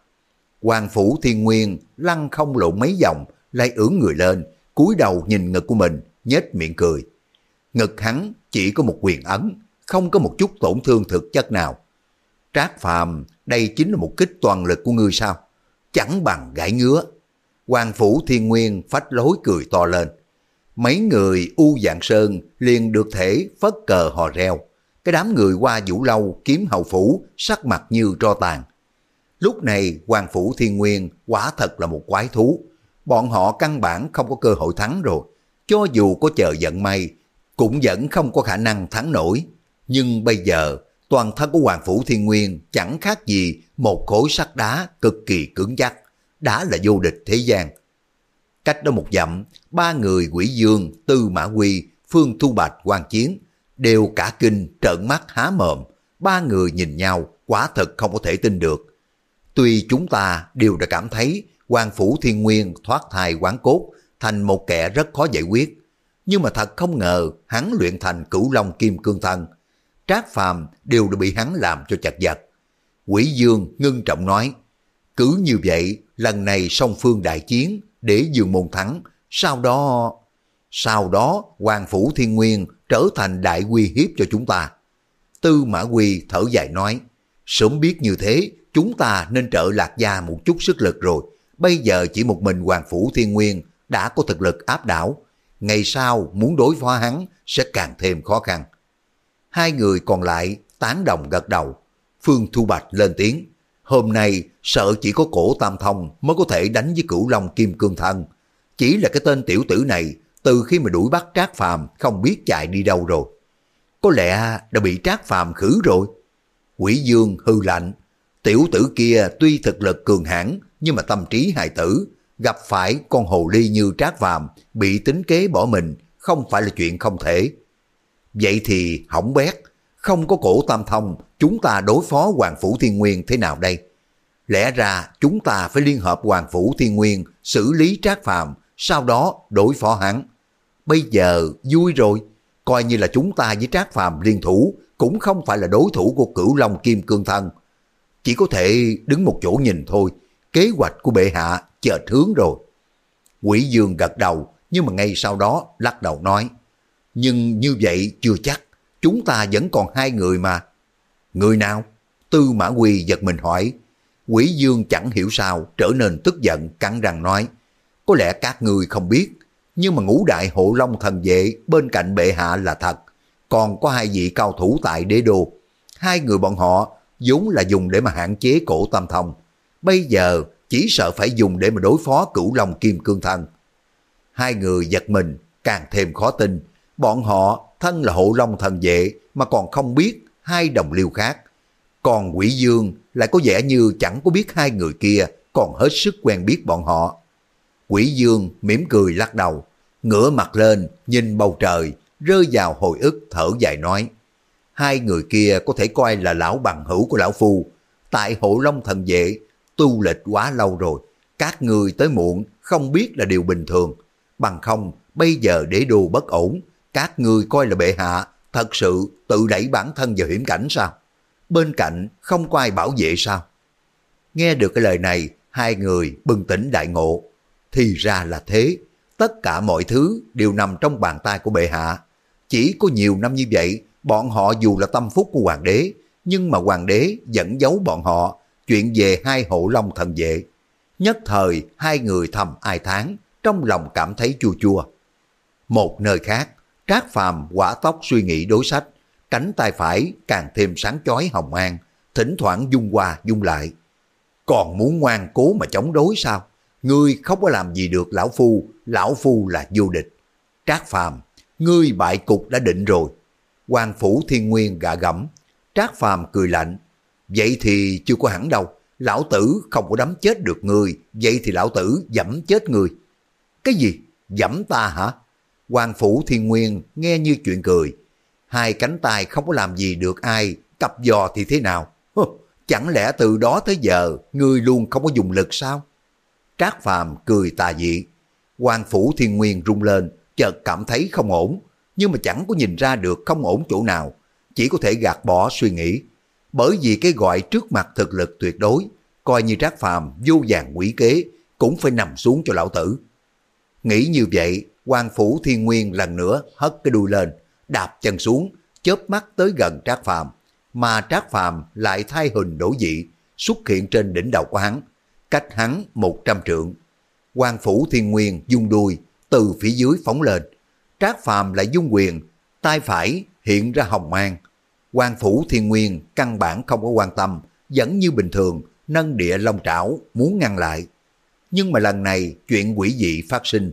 Hoàng Phủ Thiên Nguyên lăn không lộn mấy vòng, lại ưỡn người lên, cúi đầu nhìn ngực của mình, nhếch miệng cười. Ngực hắn chỉ có một quyền ấn, không có một chút tổn thương thực chất nào. Trác Phàm, đây chính là một kích toàn lực của ngươi sao? Chẳng bằng gãi ngứa. Hoàng Phủ Thiên Nguyên phách lối cười to lên. Mấy người U Dạng Sơn liền được thể phất cờ hò reo. Cái đám người qua vũ lâu kiếm hầu phủ sắc mặt như tro tàn. Lúc này Hoàng Phủ Thiên Nguyên quả thật là một quái thú. Bọn họ căn bản không có cơ hội thắng rồi. Cho dù có chờ giận may, cũng vẫn không có khả năng thắng nổi. Nhưng bây giờ, toàn thân của Hoàng Phủ Thiên Nguyên chẳng khác gì một khối sắt đá cực kỳ cứng chắc, đã là vô địch thế gian. Cách đó một dặm, ba người quỷ dương, tư mã quy, phương thu bạch quan chiến, đều cả kinh trợn mắt há mồm. Ba người nhìn nhau, quả thật không có thể tin được. Tuy chúng ta đều đã cảm thấy Hoàng Phủ Thiên Nguyên thoát thai quán cốt thành một kẻ rất khó giải quyết, nhưng mà thật không ngờ hắn luyện thành cửu long kim cương thân. Trác Phàm đều đã bị hắn làm cho chặt vật. Quỷ Dương ngưng trọng nói, cứ như vậy lần này song phương đại chiến để dương môn thắng, sau đó... Sau đó Hoàng Phủ Thiên Nguyên trở thành đại uy hiếp cho chúng ta. Tư Mã Quy thở dài nói, sớm biết như thế, chúng ta nên trợ lạc gia một chút sức lực rồi. Bây giờ chỉ một mình Hoàng Phủ Thiên Nguyên đã có thực lực áp đảo. Ngày sau muốn đối phó hắn sẽ càng thêm khó khăn. Hai người còn lại tán đồng gật đầu. Phương Thu Bạch lên tiếng. Hôm nay sợ chỉ có cổ Tam Thông mới có thể đánh với cửu Long Kim Cương Thân. Chỉ là cái tên tiểu tử này từ khi mà đuổi bắt Trác Phàm không biết chạy đi đâu rồi. Có lẽ đã bị Trác Phàm khử rồi. Quỷ Dương hư lạnh. Tiểu tử kia tuy thực lực cường hãn nhưng mà tâm trí hài tử. Gặp phải con hồ ly như Trác vàm, bị tính kế bỏ mình không phải là chuyện không thể. Vậy thì hỏng bét. Không có cổ tam thông chúng ta đối phó Hoàng Phủ Thiên Nguyên thế nào đây? Lẽ ra chúng ta phải liên hợp Hoàng Phủ Thiên Nguyên xử lý Trác Phàm sau đó đối phó hắn. Bây giờ vui rồi, coi như là chúng ta với Trác Phàm liên thủ cũng không phải là đối thủ của cửu Long Kim Cương Thân. Chỉ có thể đứng một chỗ nhìn thôi, kế hoạch của bệ hạ chờ hướng rồi. Quỷ Dương gật đầu, nhưng mà ngay sau đó lắc đầu nói, nhưng như vậy chưa chắc, chúng ta vẫn còn hai người mà. Người nào? Tư Mã Quy giật mình hỏi. Quỷ Dương chẳng hiểu sao trở nên tức giận cắn răng nói, có lẽ các người không biết, nhưng mà ngũ đại hộ long thần vệ bên cạnh bệ hạ là thật, còn có hai vị cao thủ tại đế đô. Hai người bọn họ vốn là dùng để mà hạn chế cổ tam thông. Bây giờ chỉ sợ phải dùng để mà đối phó cửu long kim cương thân. Hai người giật mình, càng thêm khó tin. Bọn họ thân là hộ long thần vệ mà còn không biết hai đồng liêu khác. Còn quỷ dương lại có vẻ như chẳng có biết hai người kia còn hết sức quen biết bọn họ. Quỷ dương mỉm cười lắc đầu, ngửa mặt lên nhìn bầu trời, rơi vào hồi ức thở dài nói. Hai người kia có thể coi là lão bằng hữu của lão phu. Tại hộ long thần vệ, tu lịch quá lâu rồi. Các người tới muộn không biết là điều bình thường. Bằng không, bây giờ để đồ bất ổn, các người coi là bệ hạ, thật sự tự đẩy bản thân vào hiểm cảnh sao? Bên cạnh không có ai bảo vệ sao? Nghe được cái lời này, hai người bừng tỉnh đại ngộ. Thì ra là thế, tất cả mọi thứ đều nằm trong bàn tay của bệ hạ. Chỉ có nhiều năm như vậy, bọn họ dù là tâm phúc của hoàng đế, nhưng mà hoàng đế vẫn giấu bọn họ chuyện về hai hộ long thần vệ. Nhất thời hai người thầm ai tháng, trong lòng cảm thấy chua chua. Một nơi khác, Trác Phàm quả tóc suy nghĩ đối sách, cánh tay phải càng thêm sáng chói hồng an, thỉnh thoảng dung qua dung lại. Còn muốn ngoan cố mà chống đối sao? Ngươi không có làm gì được lão phu, lão phu là vô địch. Trác Phàm, ngươi bại cục đã định rồi. Quan phủ thiên nguyên gạ gẫm, Trác Phàm cười lạnh. Vậy thì chưa có hẳn đâu, lão tử không có đấm chết được người, vậy thì lão tử dẫm chết người. Cái gì? Dẫm ta hả? Quan phủ thiên nguyên nghe như chuyện cười. Hai cánh tay không có làm gì được ai, cặp giò thì thế nào? Hừ, chẳng lẽ từ đó tới giờ ngươi luôn không có dùng lực sao? Trác Phàm cười tà dị. Quan phủ thiên nguyên rung lên, chợt cảm thấy không ổn, nhưng mà chẳng có nhìn ra được không ổn chỗ nào, chỉ có thể gạt bỏ suy nghĩ. Bởi vì cái gọi trước mặt thực lực tuyệt đối, coi như Trác Phàm vô vàng quỷ kế, cũng phải nằm xuống cho lão tử. Nghĩ như vậy, quan phủ thiên nguyên lần nữa hất cái đuôi lên, đạp chân xuống, chớp mắt tới gần Trác Phàm, mà Trác Phàm lại thay hình đổi dị, xuất hiện trên đỉnh đầu của hắn, cách hắn một trăm trượng. quan phủ thiên nguyên dung đuôi từ phía dưới phóng lên, Trác Phàm lại dung quyền, tay phải hiện ra hồng mang. quan phủ thiên nguyên căn bản không có quan tâm, vẫn như bình thường, nâng địa long trảo muốn ngăn lại. Nhưng mà lần này chuyện quỷ dị phát sinh.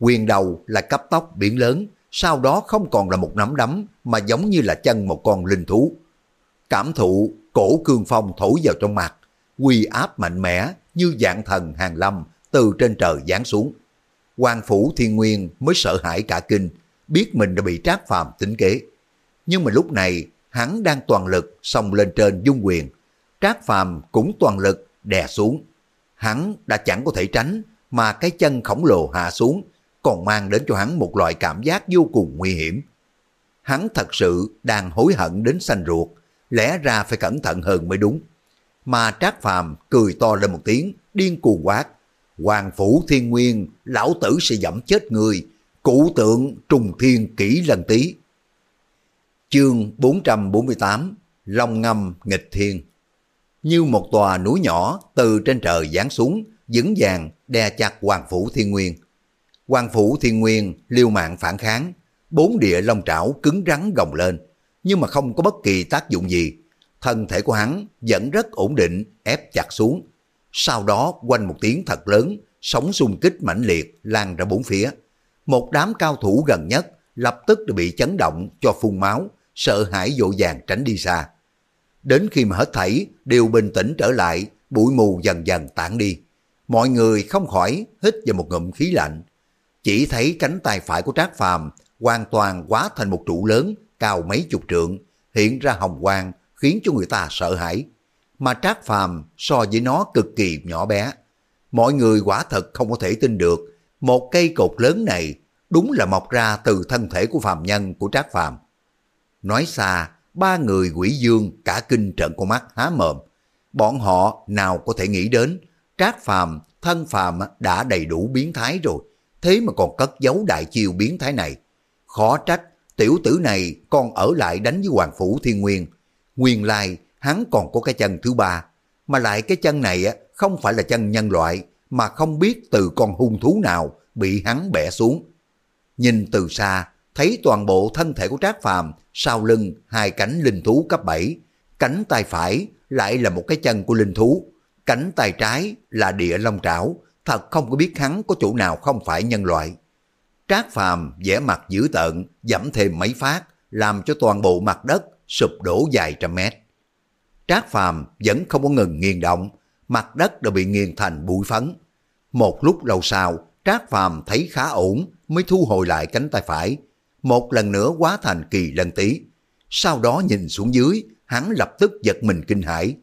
Quyền đầu là cấp tóc biển lớn, sau đó không còn là một nắm đấm mà giống như là chân một con linh thú. Cảm thụ cổ cương phong thổi vào trong mặt, quy áp mạnh mẽ như dạng thần hàng lâm từ trên trời giáng xuống. Quan Phủ Thiên Nguyên mới sợ hãi cả kinh, biết mình đã bị trác phàm tính kế. Nhưng mà lúc này, hắn đang toàn lực xông lên trên dung quyền. Trác phàm cũng toàn lực đè xuống. Hắn đã chẳng có thể tránh, mà cái chân khổng lồ hạ xuống, còn mang đến cho hắn một loại cảm giác vô cùng nguy hiểm. Hắn thật sự đang hối hận đến xanh ruột, lẽ ra phải cẩn thận hơn mới đúng. Mà Trác Phàm cười to lên một tiếng, điên cuồng quát. Hoàng Phủ Thiên Nguyên, lão tử sẽ dẫm chết người, cụ tượng trùng thiên kỹ lần tí. Chương 448 Long ngâm nghịch thiên Như một tòa núi nhỏ từ trên trời giáng xuống, vững vàng đe chặt Hoàng Phủ Thiên Nguyên. Hoàng Phủ Thiên Nguyên liêu mạng phản kháng, bốn địa long trảo cứng rắn gồng lên, nhưng mà không có bất kỳ tác dụng gì. Thân thể của hắn vẫn rất ổn định, ép chặt xuống, sau đó quanh một tiếng thật lớn, sóng xung kích mãnh liệt lan ra bốn phía. Một đám cao thủ gần nhất lập tức đã bị chấn động cho phun máu, sợ hãi dội vàng tránh đi xa. Đến khi mà hết thảy đều bình tĩnh trở lại, bụi mù dần dần tản đi. Mọi người không khỏi hít vào một ngụm khí lạnh. Chỉ thấy cánh tay phải của Trác Phàm hoàn toàn quá thành một trụ lớn cao mấy chục trượng, hiện ra hồng quang khiến cho người ta sợ hãi mà Trác Phàm so với nó cực kỳ nhỏ bé. Mọi người quả thật không có thể tin được, một cây cột lớn này đúng là mọc ra từ thân thể của phàm nhân của Trác Phàm. Nói xa, ba người quỷ dương cả kinh trận con mắt há mồm. Bọn họ nào có thể nghĩ đến, Trác Phàm, thân Phàm đã đầy đủ biến thái rồi, thế mà còn cất giấu đại chiêu biến thái này. Khó trách, tiểu tử này còn ở lại đánh với Hoàng Phủ Thiên Nguyên. Nguyên lai, hắn còn có cái chân thứ ba, mà lại cái chân này không phải là chân nhân loại, mà không biết từ con hung thú nào bị hắn bẻ xuống. Nhìn từ xa, thấy toàn bộ thân thể của Trác Phàm sau lưng hai cánh linh thú cấp 7, cánh tay phải lại là một cái chân của linh thú, cánh tay trái là địa long trảo, thật không có biết hắn có chỗ nào không phải nhân loại. Trác Phàm vẻ mặt dữ tợn, dẫm thêm mấy phát, làm cho toàn bộ mặt đất sụp đổ dài trăm mét. Trác Phàm vẫn không có ngừng nghiền động, mặt đất đã bị nghiền thành bụi phấn. Một lúc lâu sau, Trác Phàm thấy khá ổn mới thu hồi lại cánh tay phải, một lần nữa quá thành kỳ lân tí. Sau đó nhìn xuống dưới, hắn lập tức giật mình kinh hãi.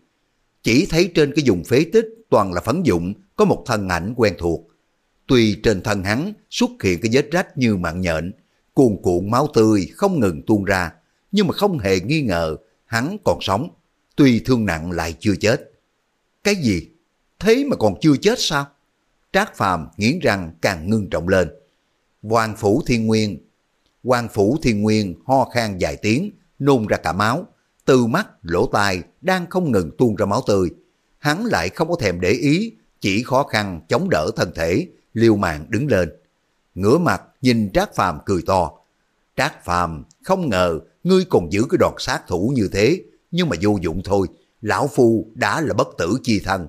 Chỉ thấy trên cái vùng phế tích toàn là phấn dụng, có một thân ảnh quen thuộc. Tuy trên thân hắn xuất hiện cái vết rách như mạng nhện, cuồn cuộn máu tươi không ngừng tuôn ra, nhưng mà không hề nghi ngờ hắn còn sống, tuy thương nặng lại chưa chết. Cái gì? Thế mà còn chưa chết sao? Trác Phàm nghiến răng càng ngưng trọng lên. Hoàng Phủ Thiên Nguyên Hoàng Phủ Thiên Nguyên ho khan vài tiếng, nôn ra cả máu. Từ mắt, lỗ tai đang không ngừng tuôn ra máu tươi. Hắn lại không có thèm để ý, chỉ khó khăn chống đỡ thân thể, liều mạng đứng lên. Ngửa mặt nhìn Trác Phàm cười to. Trác Phàm không ngờ ngươi còn giữ cái đòn sát thủ như thế, nhưng mà vô dụng thôi. Lão Phu đã là bất tử chi thân.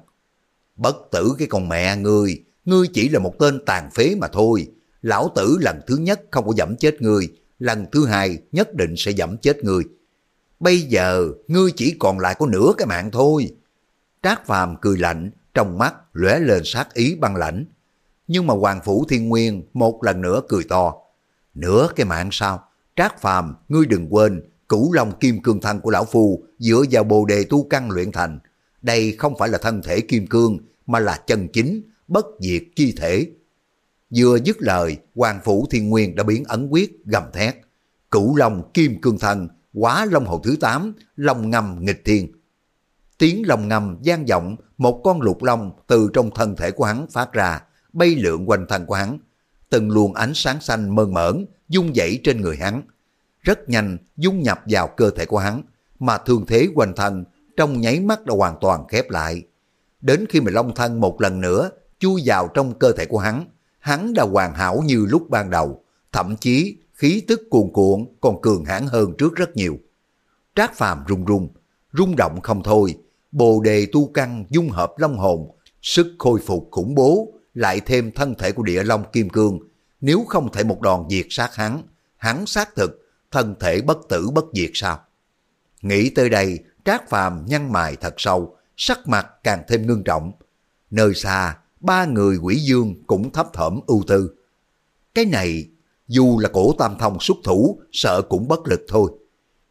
Bất tử cái con mẹ ngươi, ngươi chỉ là một tên tàn phế mà thôi. Lão tử lần thứ nhất không có dẫm chết ngươi, lần thứ hai nhất định sẽ dẫm chết ngươi. Bây giờ ngươi chỉ còn lại có nửa cái mạng thôi. Trác Phàm cười lạnh, trong mắt lóe lên sát ý băng lãnh. Nhưng mà Hoàng Phủ Thiên Nguyên một lần nữa cười to. Nửa cái mạng sao? Trác Phàm, ngươi đừng quên, cửu long kim cương thân của lão phu dựa vào bồ đề tu căn luyện thành. Đây không phải là thân thể kim cương, mà là chân chính, bất diệt chi thể. Vừa dứt lời, Hoàng Phủ Thiên Nguyên đã biến ấn quyết gầm thét. Cửu long kim cương thân, quá long hồ thứ 8, long ngầm nghịch thiên. Tiếng long ngầm gian vọng, một con lục long từ trong thân thể của hắn phát ra, bay lượn quanh thân của hắn. Từng luồng ánh sáng xanh mơn mởn, dung dẫy trên người hắn. Rất nhanh dung nhập vào cơ thể của hắn, mà thương thế quanh thân trong nháy mắt đã hoàn toàn khép lại. Đến khi mà long thân một lần nữa chui vào trong cơ thể của hắn, hắn đã hoàn hảo như lúc ban đầu, thậm chí khí tức cuồn cuộn còn cường hãn hơn trước rất nhiều. Trác Phàm rung rung, rung động không thôi, bồ đề tu căn dung hợp long hồn, sức khôi phục khủng bố, lại thêm thân thể của địa long kim cương, nếu không thể một đòn diệt sát hắn, hắn xác thực thân thể bất tử bất diệt sao? Nghĩ tới đây, Trác Phàm nhăn mày thật sâu, sắc mặt càng thêm ngưng trọng. Nơi xa, ba người quỷ dương cũng thấp thỏm ưu tư. Cái này, dù là cổ tam thông xuất thủ, sợ cũng bất lực thôi.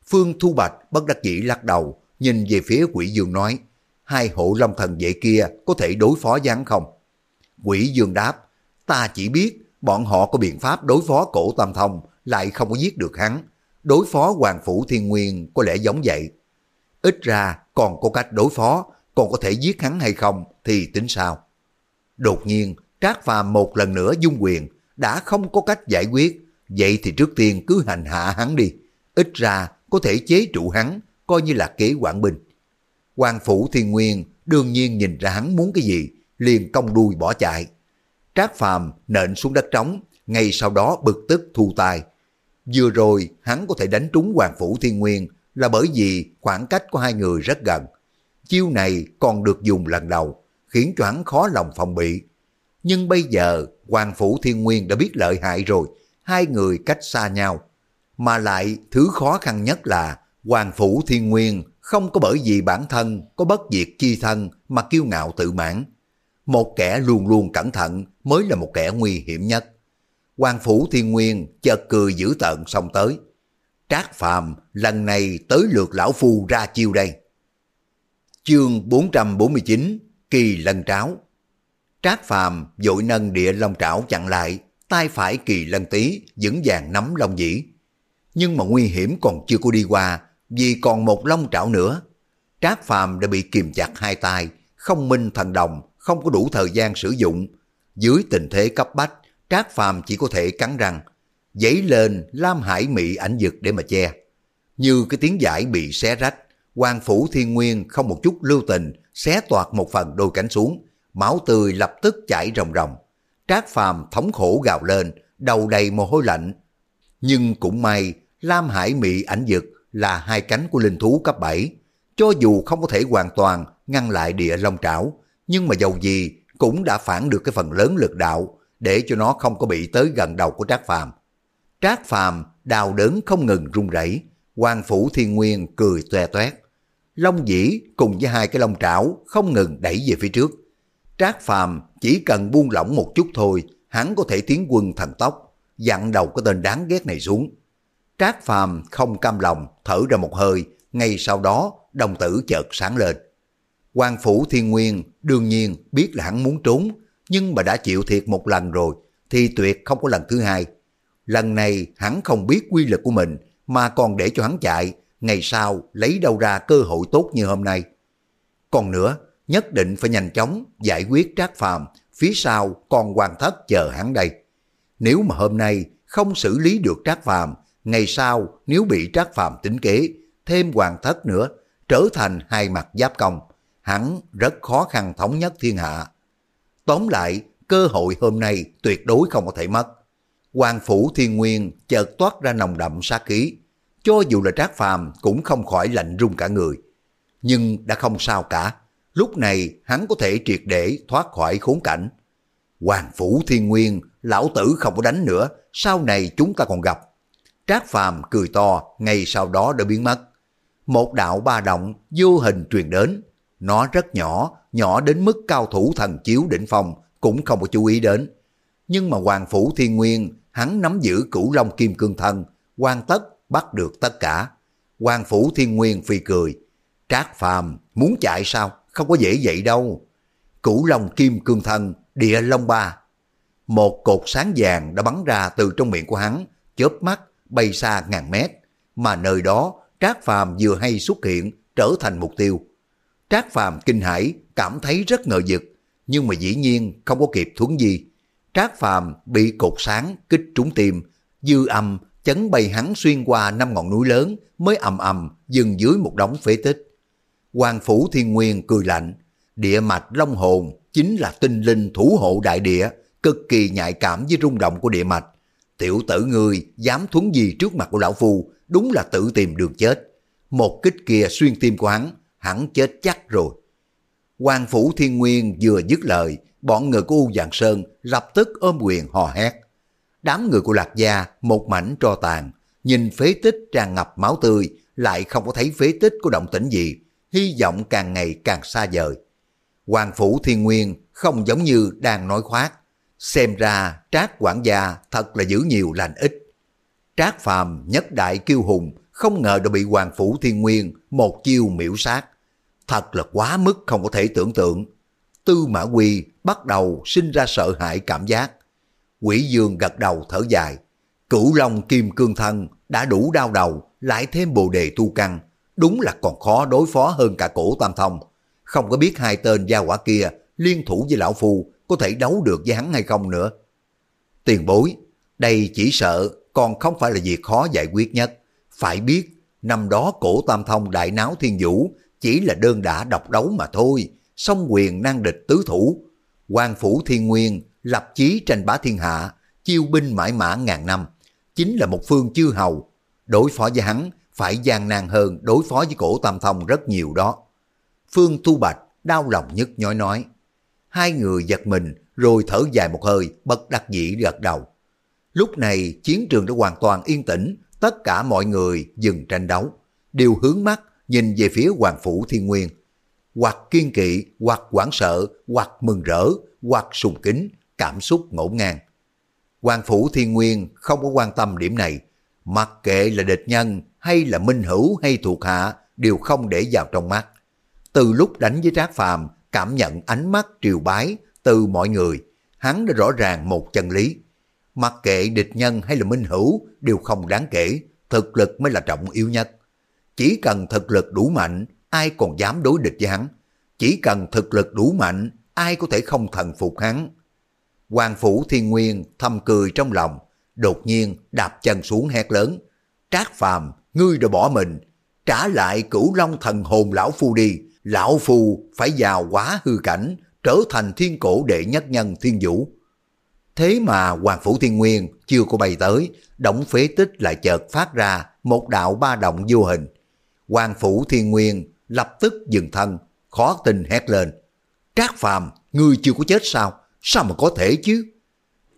Phương Thu Bạch bất đắc dĩ lắc đầu, nhìn về phía quỷ dương nói, hai hộ long thần vệ kia có thể đối phó gián không? Quỷ dương đáp, ta chỉ biết bọn họ có biện pháp đối phó cổ tam thông, lại không có giết được hắn. Đối phó Hoàng Phủ Thiên Nguyên có lẽ giống vậy. Ít ra còn có cách đối phó, còn có thể giết hắn hay không thì tính sao? Đột nhiên, Trác Phàm một lần nữa dung quyền, đã không có cách giải quyết, vậy thì trước tiên cứ hành hạ hắn đi, ít ra có thể chế trụ hắn, coi như là kế quản binh. Hoàng Phủ Thiên Nguyên đương nhiên nhìn ra hắn muốn cái gì, liền cong đuôi bỏ chạy. Trác Phàm nện xuống đất trống, ngay sau đó bực tức thu tài Vừa rồi hắn có thể đánh trúng Hoàng Phủ Thiên Nguyên là bởi vì khoảng cách của hai người rất gần. Chiêu này còn được dùng lần đầu, khiến cho hắn khó lòng phòng bị. Nhưng bây giờ Hoàng Phủ Thiên Nguyên đã biết lợi hại rồi, hai người cách xa nhau. Mà lại thứ khó khăn nhất là Hoàng Phủ Thiên Nguyên không có bởi vì bản thân có bất diệt chi thân mà kiêu ngạo tự mãn. Một kẻ luôn luôn cẩn thận mới là một kẻ nguy hiểm nhất. Hoàng Phủ Thiên Nguyên chợt cười dữ tợn xong tới. Trác Phàm lần này tới lượt lão phu ra chiêu đây. Chương 449 Kỳ Lân Tráo Trác Phàm dội nâng địa long trảo chặn lại, tay phải kỳ lân tí vững vàng nắm long dĩ. Nhưng mà nguy hiểm còn chưa có đi qua, vì còn một long trảo nữa. Trác Phàm đã bị kìm chặt hai tay, không minh thần đồng, không có đủ thời gian sử dụng. Dưới tình thế cấp bách, Trác Phàm chỉ có thể cắn răng, dấy lên Lam Hải Mị ảnh dực để mà che. Như cái tiếng giải bị xé rách, Quan Phủ Thiên Nguyên không một chút lưu tình, xé toạc một phần đôi cánh xuống, máu tươi lập tức chảy ròng ròng. Trác Phàm thống khổ gào lên, đầu đầy mồ hôi lạnh. Nhưng cũng may, Lam Hải Mị ảnh dực là hai cánh của linh thú cấp 7. Cho dù không có thể hoàn toàn ngăn lại địa long trảo, nhưng mà dầu gì cũng đã phản được cái phần lớn lực đạo để cho nó không có bị tới gần đầu của Trác Phàm. Trác Phàm đào đớn không ngừng run rẩy, Hoàng phủ Thiên Nguyên cười toe toét. Long dĩ cùng với hai cái lông trảo không ngừng đẩy về phía trước. Trác Phàm chỉ cần buông lỏng một chút thôi, hắn có thể tiến quân thần tốc, dặn đầu cái tên đáng ghét này xuống. Trác Phàm không cam lòng, thở ra một hơi, ngay sau đó đồng tử chợt sáng lên. Hoàng phủ Thiên Nguyên đương nhiên biết là hắn muốn trốn, nhưng mà đã chịu thiệt một lần rồi, thì tuyệt không có lần thứ hai. Lần này hắn không biết quy lực của mình, mà còn để cho hắn chạy, ngày sau lấy đâu ra cơ hội tốt như hôm nay. Còn nữa, nhất định phải nhanh chóng giải quyết trác phàm, phía sau còn hoàng thất chờ hắn đây. Nếu mà hôm nay không xử lý được trác phàm, ngày sau nếu bị trác phàm tính kế, thêm hoàng thất nữa, trở thành hai mặt giáp công, hắn rất khó khăn thống nhất thiên hạ. Tóm lại, cơ hội hôm nay tuyệt đối không có thể mất. Hoàng phủ thiên nguyên chợt toát ra nồng đậm sát khí, cho dù là trác phàm cũng không khỏi lạnh run cả người. Nhưng đã không sao cả, lúc này hắn có thể triệt để thoát khỏi khốn cảnh. Hoàng phủ thiên nguyên, lão tử không có đánh nữa, sau này chúng ta còn gặp. Trác phàm cười to, ngay sau đó đã biến mất. Một đạo ba động vô hình truyền đến. Nó rất nhỏ, nhỏ đến mức cao thủ thần chiếu đỉnh phong cũng không có chú ý đến. Nhưng mà Hoàng Phủ Thiên Nguyên, hắn nắm giữ cửu long kim cương thân, quan tất bắt được tất cả. Hoàng Phủ Thiên Nguyên phi cười. Trác Phàm muốn chạy sao? Không có dễ vậy đâu. Cửu Long Kim Cương Thân, Địa Long Ba. Một cột sáng vàng đã bắn ra từ trong miệng của hắn, chớp mắt, bay xa ngàn mét. Mà nơi đó, Trác Phàm vừa hay xuất hiện, trở thành mục tiêu. Trác Phàm kinh hãi, cảm thấy rất ngờ vực, nhưng mà dĩ nhiên không có kịp thuấn gì. Trác Phàm bị cột sáng kích trúng tim, dư âm chấn bay hắn xuyên qua năm ngọn núi lớn mới ầm ầm dừng dưới một đống phế tích. Hoàng Phủ Thiên Nguyên cười lạnh, địa mạch long hồn chính là tinh linh thủ hộ đại địa, cực kỳ nhạy cảm với rung động của địa mạch. Tiểu tử ngươi dám thuấn gì trước mặt của lão phu, đúng là tự tìm đường chết. Một kích kia xuyên tim của hắn, hắn chết chắc rồi. Hoàng Phủ Thiên Nguyên vừa dứt lời, bọn người của U Dạng Sơn lập tức ôm quyền hò hét. Đám người của Lạc Gia một mảnh tro tàn, nhìn phế tích tràn ngập máu tươi, lại không có thấy phế tích của động tĩnh gì, hy vọng càng ngày càng xa vời. Hoàng Phủ Thiên Nguyên không giống như đang nói khoác, xem ra Trác quản gia thật là giữ nhiều lành ít. Trác Phàm nhất đại kiêu hùng, không ngờ đã bị Hoàng Phủ Thiên Nguyên một chiêu miễu sát. Thật là quá mức không có thể tưởng tượng. Tư Mã Quy bắt đầu sinh ra sợ hãi cảm giác. Quỷ Dương gật đầu thở dài. Cửu Long Kim Cương Thân đã đủ đau đầu, lại thêm bồ đề tu căn. Đúng là còn khó đối phó hơn cả cổ Tam Thông. Không có biết hai tên gia quả kia liên thủ với Lão Phu có thể đấu được với hắn hay không nữa. Tiền bối, đây chỉ sợ còn không phải là việc khó giải quyết nhất. Phải biết, năm đó cổ Tam Thông đại náo thiên vũ chỉ là đơn đả độc đấu mà thôi, song quyền năng địch tứ thủ. quan Phủ Thiên Nguyên lập chí tranh bá thiên hạ, chiêu binh mãi mã ngàn năm, chính là một phương chư hầu. Đối phó với hắn phải gian nan hơn đối phó với cổ tam thông rất nhiều đó. Phương Tu Bạch đau lòng nhất nhói nói. Hai người giật mình rồi thở dài một hơi bất đắc dĩ gật đầu. Lúc này chiến trường đã hoàn toàn yên tĩnh, tất cả mọi người dừng tranh đấu, đều hướng mắt nhìn về phía Hoàng Phủ Thiên Nguyên. Hoặc kiên kỵ, hoặc hoảng sợ, hoặc mừng rỡ, hoặc sùng kính, cảm xúc ngổn ngang. Hoàng Phủ Thiên Nguyên không có quan tâm điểm này, mặc kệ là địch nhân hay là minh hữu hay thuộc hạ đều không để vào trong mắt. từ lúc đánh với Trác Phàm cảm nhận ánh mắt triều bái từ mọi người, hắn đã rõ ràng một chân lý. Mặc kệ địch nhân hay là minh hữu đều không đáng kể, thực lực mới là trọng yếu nhất. Chỉ cần thực lực đủ mạnh, ai còn dám đối địch với hắn. Chỉ cần thực lực đủ mạnh, ai có thể không thần phục hắn. Hoàng Phủ Thiên Nguyên thầm cười trong lòng, đột nhiên đạp chân xuống hét lớn. Trác Phàm, ngươi đã bỏ mình, trả lại cửu long thần hồn lão phu đi, lão phu phải vào quá hư cảnh, trở thành thiên cổ đệ nhất nhân thiên vũ. Thế mà Hoàng Phủ Thiên Nguyên chưa có bay tới, động phế tích lại chợt phát ra một đạo ba động vô hình. Hoàng Phủ Thiên Nguyên lập tức dừng thân, khó tin hét lên. Trác Phàm, ngươi chưa có chết sao? Sao mà có thể chứ?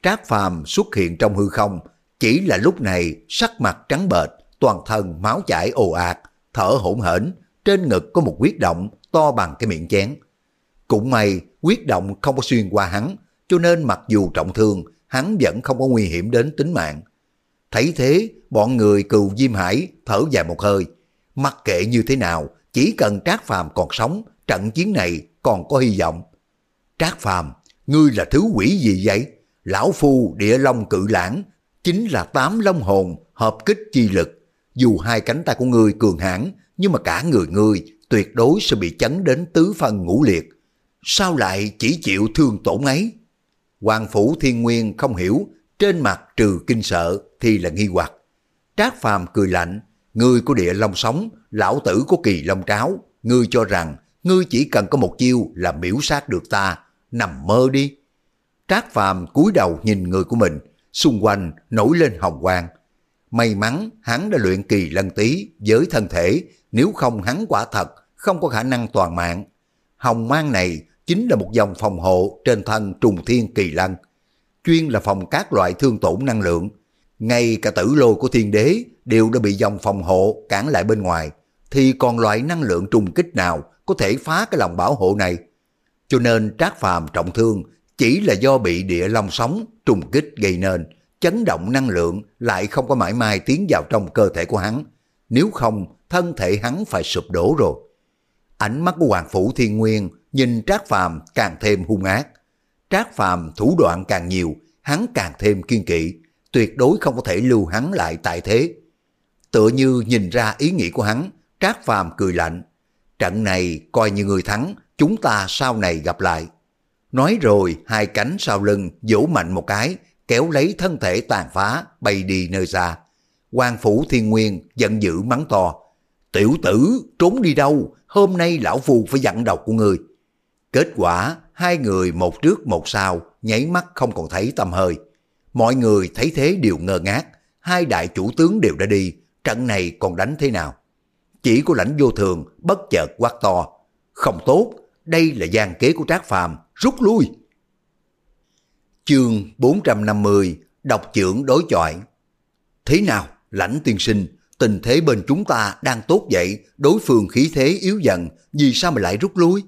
Trác Phàm xuất hiện trong hư không, chỉ là lúc này sắc mặt trắng bệch, toàn thân máu chảy ồ ạt, thở hổn hển, trên ngực có một huyết động to bằng cái miệng chén. Cũng may huyết động không có xuyên qua hắn, cho nên mặc dù trọng thương, hắn vẫn không có nguy hiểm đến tính mạng. Thấy thế, bọn người cừu Diêm Hải thở dài một hơi. Mặc kệ như thế nào, chỉ cần Trác Phàm còn sống, trận chiến này còn có hy vọng. Trác Phàm, ngươi là thứ quỷ gì vậy? Lão Phu địa long cự lãng, chính là tám long hồn hợp kích chi lực. Dù hai cánh tay của ngươi cường hãn, nhưng mà cả người ngươi tuyệt đối sẽ bị chấn đến tứ phân ngũ liệt. Sao lại chỉ chịu thương tổn ấy? Hoàng Phủ Thiên Nguyên không hiểu, trên mặt trừ kinh sợ thì là nghi hoặc. Trác Phàm cười lạnh, ngươi của địa long sống, lão tử có kỳ long tráo, ngươi cho rằng ngươi chỉ cần có một chiêu là miễu sát được ta, nằm mơ đi. Trác Phàm cúi đầu nhìn người của mình, xung quanh nổi lên hồng quang. May mắn hắn đã luyện kỳ lân tí với thân thể, nếu không hắn quả thật không có khả năng toàn mạng. Hồng mang này chính là một dòng phòng hộ trên thân trùng thiên kỳ lân, chuyên là phòng các loại thương tổn năng lượng. Ngay cả tử lôi của thiên đế đều đã bị dòng phòng hộ cản lại bên ngoài, thì còn loại năng lượng trùng kích nào có thể phá cái lòng bảo hộ này? Cho nên Trác Phàm trọng thương chỉ là do bị địa long sóng trùng kích gây nên, chấn động năng lượng lại không có mãi mai tiến vào trong cơ thể của hắn. Nếu không, thân thể hắn phải sụp đổ rồi. Ánh mắt của Hoàng Phủ Thiên Nguyên nhìn Trác Phàm càng thêm hung ác. Trác Phàm thủ đoạn càng nhiều, hắn càng thêm kiên kỵ, tuyệt đối không có thể lưu hắn lại tại thế. Tựa như nhìn ra ý nghĩ của hắn, Trác Phàm cười lạnh. Trận này coi như người thắng, chúng ta sau này gặp lại. Nói rồi, hai cánh sau lưng vỗ mạnh một cái, kéo lấy thân thể tàn phá, bay đi nơi xa. quan phủ thiên nguyên giận dữ mắng to. Tiểu tử, trốn đi đâu? Hôm nay lão phù phải dặn độc của người. Kết quả, hai người một trước một sau, nháy mắt không còn thấy tâm hơi. Mọi người thấy thế đều ngơ ngác, hai đại chủ tướng đều đã đi, trận này còn đánh thế nào? Chỉ của lãnh vô thường bất chợt quát to. Không tốt, đây là gian kế của Trác Phàm rút lui. Chương 450 đọc trưởng đối chọi Thế nào, lãnh tiên sinh, tình thế bên chúng ta đang tốt vậy, đối phương khí thế yếu dần, vì sao mà lại rút lui?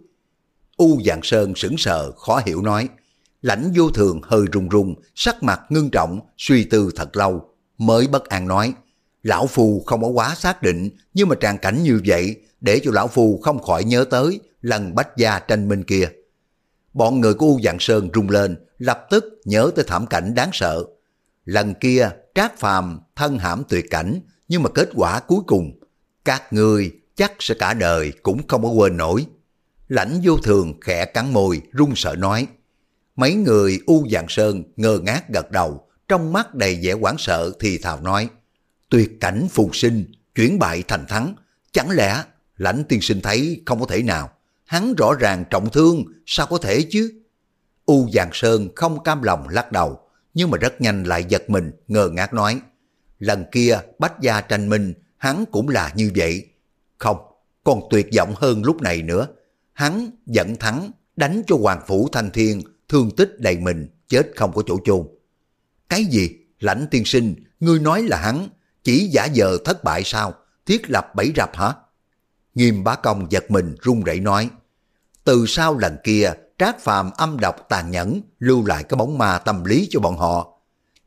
U Dạng Sơn sững sờ, khó hiểu nói. Lãnh vô thường hơi run run, sắc mặt ngưng trọng, suy tư thật lâu, mới bất an nói. Lão Phu không có quá xác định, nhưng mà tràn cảnh như vậy, để cho Lão Phu không khỏi nhớ tới lần bách gia tranh minh kia. Bọn người của U Dạng Sơn rung lên, lập tức nhớ tới thảm cảnh đáng sợ. Lần kia, Trác Phàm thân hãm tuyệt cảnh, nhưng mà kết quả cuối cùng, các người chắc sẽ cả đời cũng không có quên nổi. Lãnh vô thường khẽ cắn môi, run sợ nói. Mấy người U Dạng Sơn ngơ ngác gật đầu, trong mắt đầy vẻ hoảng sợ thì thào nói. Tuyệt cảnh phù sinh, chuyển bại thành thắng, chẳng lẽ lãnh tiên sinh thấy không có thể nào. Hắn rõ ràng trọng thương, sao có thể chứ? U Giàng Sơn không cam lòng lắc đầu, nhưng mà rất nhanh lại giật mình, ngờ ngác nói. Lần kia Bách Gia tranh minh, hắn cũng là như vậy. Không, còn tuyệt vọng hơn lúc này nữa. Hắn dẫn thắng, đánh cho Hoàng Phủ Thanh Thiên, thương tích đầy mình, chết không có chỗ chôn. Cái gì? Lãnh tiên sinh, ngươi nói là hắn, chỉ giả giờ thất bại sao? Thiết lập bẫy rập hả? Nghiêm bá công giật mình run rẩy nói. Từ sau lần kia, Trác Phàm âm độc tàn nhẫn, lưu lại cái bóng ma tâm lý cho bọn họ.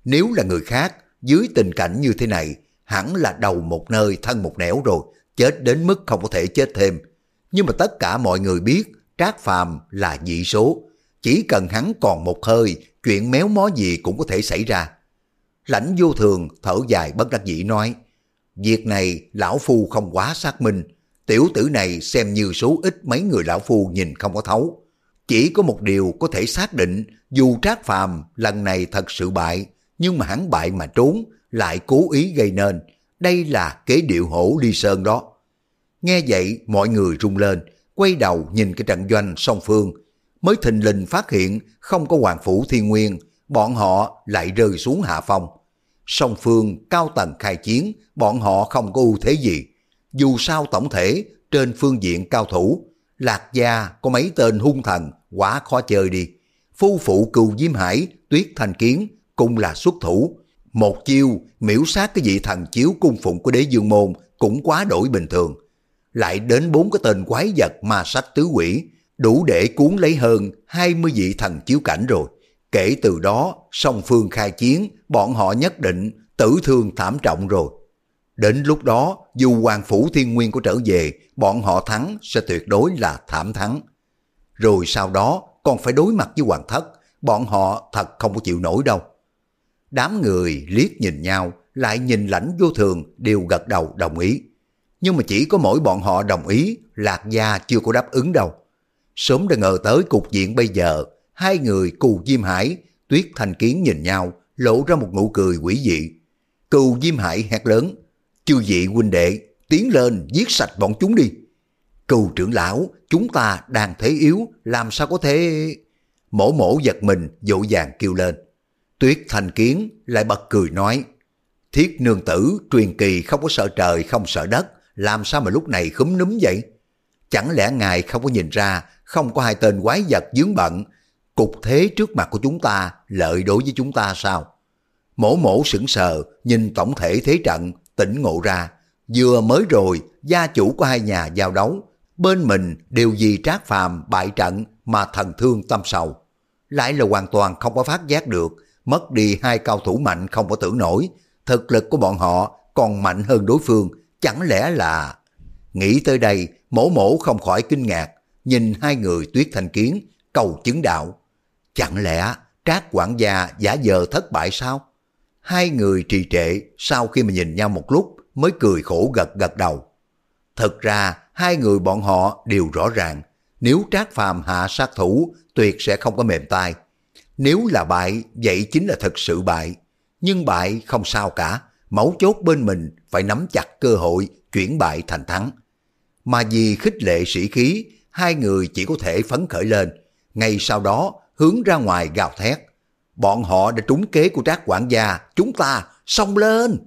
Nếu là người khác, dưới tình cảnh như thế này, hẳn là đầu một nơi thân một nẻo rồi, chết đến mức không có thể chết thêm nhưng mà tất cả mọi người biết Trác Phàm là dị số. Chỉ cần hắn còn một hơi, chuyện méo mó gì cũng có thể xảy ra. Lãnh vô thường thở dài bất đắc dĩ nói, việc này lão phu không quá xác minh, tiểu tử này xem như số ít mấy người lão phu nhìn không có thấu. Chỉ có một điều có thể xác định, dù Trác Phàm lần này thật sự bại, nhưng mà hắn bại mà trốn, lại cố ý gây nên. Đây là kế điệu hổ ly sơn đó. Nghe vậy mọi người rung lên, quay đầu nhìn cái trận doanh song phương, mới thình lình phát hiện không có Hoàng Phủ Thiên Nguyên, bọn họ lại rơi xuống hạ phong. Song phương cao tầng khai chiến, bọn họ không có ưu thế gì. Dù sao tổng thể, trên phương diện cao thủ, Lạc Gia có mấy tên hung thần, quá khó chơi đi. Phu phụ cừu Diêm Hải, Tuyết Thành Kiến cũng là xuất thủ. Một chiêu miễu sát cái vị thần chiếu cung phụng của đế dương môn cũng quá đổi bình thường. Lại đến bốn cái tên quái vật ma sách tứ quỷ, đủ để cuốn lấy hơn 20 vị thần chiếu cảnh rồi. Kể từ đó, song phương khai chiến, bọn họ nhất định tử thương thảm trọng rồi. Đến lúc đó, dù Hoàng Phủ Thiên Nguyên có trở về, bọn họ thắng sẽ tuyệt đối là thảm thắng. Rồi sau đó còn phải đối mặt với Hoàng Thất, bọn họ thật không có chịu nổi đâu. Đám người liếc nhìn nhau, lại nhìn lãnh vô thường đều gật đầu đồng ý. Nhưng mà chỉ có mỗi bọn họ đồng ý, Lạc Gia chưa có đáp ứng đâu. Sớm đã ngờ tới cục diện bây giờ, hai người cù Diêm Hải, Tuyết Thành Kiến nhìn nhau, lộ ra một nụ cười quỷ dị. Cù Diêm Hải hét lớn, chư vị huynh đệ, tiến lên giết sạch bọn chúng đi. Cù trưởng lão, chúng ta đang thế yếu, làm sao có thể... Mổ mổ giật mình, dỗ dàng kêu lên. Tuyết Thành Kiến lại bật cười nói, Thiết nương tử truyền kỳ không có sợ trời không sợ đất, làm sao mà lúc này khúm núm vậy? Chẳng lẽ ngài không có nhìn ra không có hai tên quái vật dướng bận, cục thế trước mặt của chúng ta lợi đối với chúng ta sao? Mổ mổ sững sờ, nhìn tổng thể thế trận, tỉnh ngộ ra. Vừa mới rồi, gia chủ của hai nhà giao đấu, bên mình đều vì trác phàm bại trận mà thần thương tâm sầu. Lại là hoàn toàn không có phát giác được, mất đi hai cao thủ mạnh không có tưởng nổi, thực lực của bọn họ còn mạnh hơn đối phương, chẳng lẽ là... Nghĩ tới đây, mổ mổ không khỏi kinh ngạc, nhìn hai người tuyết thanh kiến, cầu chứng đạo. Chẳng lẽ trác quản gia giả giờ thất bại sao? Hai người trì trệ sau khi mà nhìn nhau một lúc mới cười khổ gật gật đầu. Thật ra hai người bọn họ đều rõ ràng, nếu trác phàm hạ sát thủ tuyệt sẽ không có mềm tay. Nếu là bại, vậy chính là thật sự bại. Nhưng bại không sao cả, mấu chốt bên mình phải nắm chặt cơ hội chuyển bại thành thắng. Mà vì khích lệ sĩ khí, hai người chỉ có thể phấn khởi lên. Ngay sau đó, hướng ra ngoài gào thét. Bọn họ đã trúng kế của trác quản gia, chúng ta xông lên.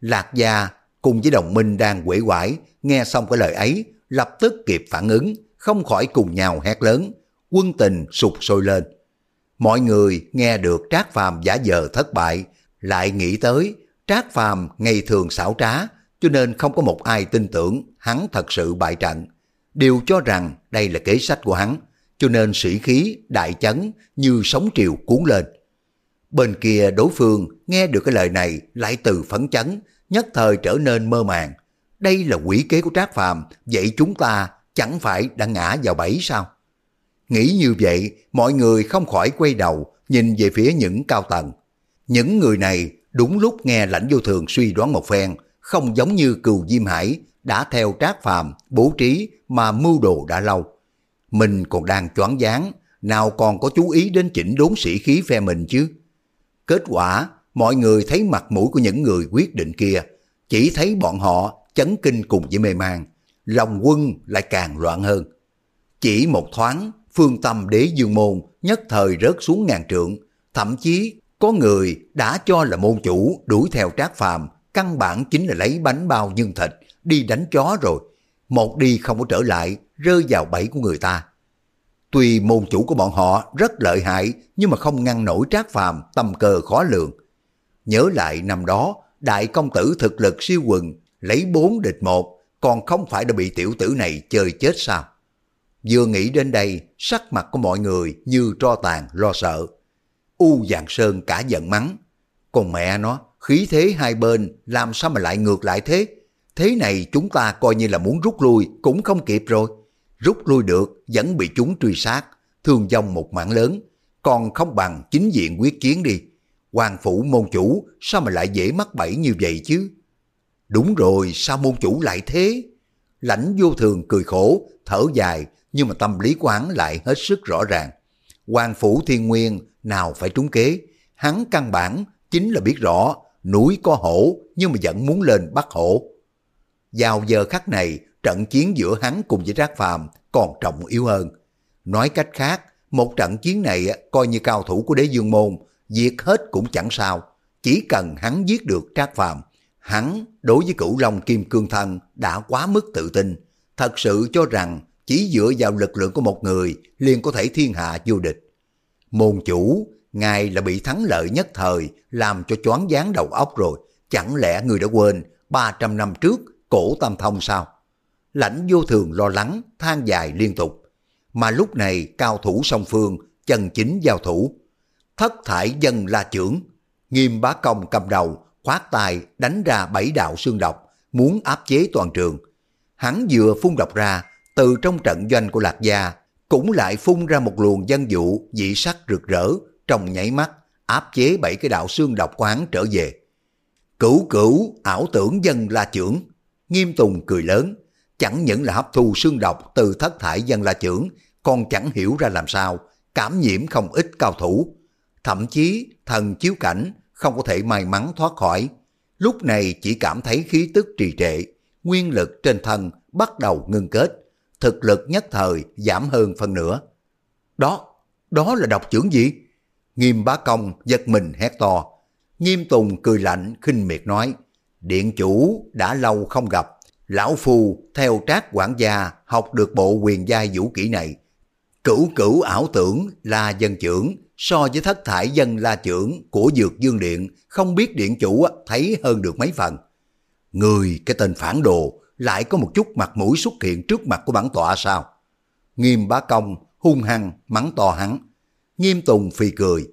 Lạc gia cùng với đồng minh đang quể quải, nghe xong cái lời ấy, lập tức kịp phản ứng, không khỏi cùng nhau hét lớn, quân tình sụt sôi lên. Mọi người nghe được Trác Phàm giả vờ thất bại, lại nghĩ tới Trác Phàm ngày thường xảo trá, cho nên không có một ai tin tưởng hắn thật sự bại trận. Đều cho rằng đây là kế sách của hắn, cho nên sĩ khí, đại chấn như sóng triều cuốn lên. Bên kia đối phương nghe được cái lời này lại từ phấn chấn, nhất thời trở nên mơ màng. Đây là quỷ kế của Trác Phàm, vậy chúng ta chẳng phải đã ngã vào bẫy sao? Nghĩ như vậy, mọi người không khỏi quay đầu, nhìn về phía những cao tầng. Những người này đúng lúc nghe lãnh vô thường suy đoán một phen, không giống như cừu Diêm Hải đã theo trác phàm, bố trí mà mưu đồ đã lâu. Mình còn đang choáng váng, nào còn có chú ý đến chỉnh đốn sĩ khí phe mình chứ. Kết quả, mọi người thấy mặt mũi của những người quyết định kia, chỉ thấy bọn họ chấn kinh cùng với mê man, lòng quân lại càng loạn hơn. Chỉ một thoáng, phương tâm đế dương môn nhất thời rớt xuống ngàn trượng, thậm chí có người đã cho là môn chủ đuổi theo trác phàm, căn bản chính là lấy bánh bao nhân thịt, đi đánh chó rồi. Một đi không có trở lại, rơi vào bẫy của người ta. Tuy môn chủ của bọn họ rất lợi hại, nhưng mà không ngăn nổi trác phàm, tâm cơ khó lường. Nhớ lại năm đó, đại công tử thực lực siêu quần, lấy bốn địch một, còn không phải đã bị tiểu tử này chơi chết sao? Vừa nghĩ đến đây, sắc mặt của mọi người như tro tàn lo sợ. U Giàng Sơn cả giận mắng. Còn mẹ nó, khí thế hai bên làm sao mà lại ngược lại thế? Thế này chúng ta coi như là muốn rút lui cũng không kịp rồi. rút lui được vẫn bị chúng truy sát, thương vong một mảng lớn, còn không bằng chính diện quyết chiến đi. Hoàng phủ môn chủ sao mà lại dễ mắc bẫy như vậy chứ? Đúng rồi, sao môn chủ lại thế? Lãnh vô thường cười khổ, thở dài, nhưng mà tâm lý của hắn lại hết sức rõ ràng. Hoàng phủ thiên nguyên nào phải trúng kế, hắn căn bản chính là biết rõ núi có hổ nhưng mà vẫn muốn lên bắt hổ. Vào giờ khắc này, trận chiến giữa hắn cùng với Trác Phàm còn trọng yếu hơn. Nói cách khác, một trận chiến này coi như cao thủ của đế dương môn, diệt hết cũng chẳng sao. Chỉ cần hắn giết được Trác Phàm hắn đối với cửu long kim cương thân đã quá mức tự tin, thật sự cho rằng chỉ dựa vào lực lượng của một người liền có thể thiên hạ vô địch. Môn chủ, ngài là bị thắng lợi nhất thời, làm cho choáng váng đầu óc rồi, chẳng lẽ người đã quên 300 năm trước cổ tam thông sao? Lãnh vô thường lo lắng, than dài liên tục. Mà lúc này cao thủ song phương, chân chính giao thủ. Thất thải dân la trưởng, nghiêm bá công cầm đầu, khoát tài đánh ra bảy đạo xương độc, muốn áp chế toàn trường. Hắn vừa phun độc ra, từ trong trận doanh của Lạc Gia, cũng lại phun ra một luồng dân dụ dị sắc rực rỡ, trong nháy mắt, áp chế bảy cái đạo xương độc của hắn trở về. Cửu cửu, ảo tưởng dân la trưởng, nghiêm tùng cười lớn, chẳng những là hấp thu xương độc từ thất thải dân la trưởng, còn chẳng hiểu ra làm sao, cảm nhiễm không ít cao thủ. Thậm chí thần chiếu cảnh không có thể may mắn thoát khỏi. Lúc này chỉ cảm thấy khí tức trì trệ, nguyên lực trên thân bắt đầu ngưng kết, thực lực nhất thời giảm hơn phần nửa. Đó, đó là độc trưởng gì? Nghiêm bá công giật mình hét to. Nghiêm tùng cười lạnh khinh miệt nói, điện chủ đã lâu không gặp, lão phu theo trác quản gia học được bộ quyền giai vũ kỹ này. Cửu cửu ảo tưởng là dân trưởng so với thất thải dân la trưởng của Dược Dương Điện không biết điện chủ thấy hơn được mấy phần. Người cái tên phản đồ lại có một chút mặt mũi xuất hiện trước mặt của bản tọa sao? Nghiêm bá công hung hăng mắng to hắn. Nghiêm tùng phì cười.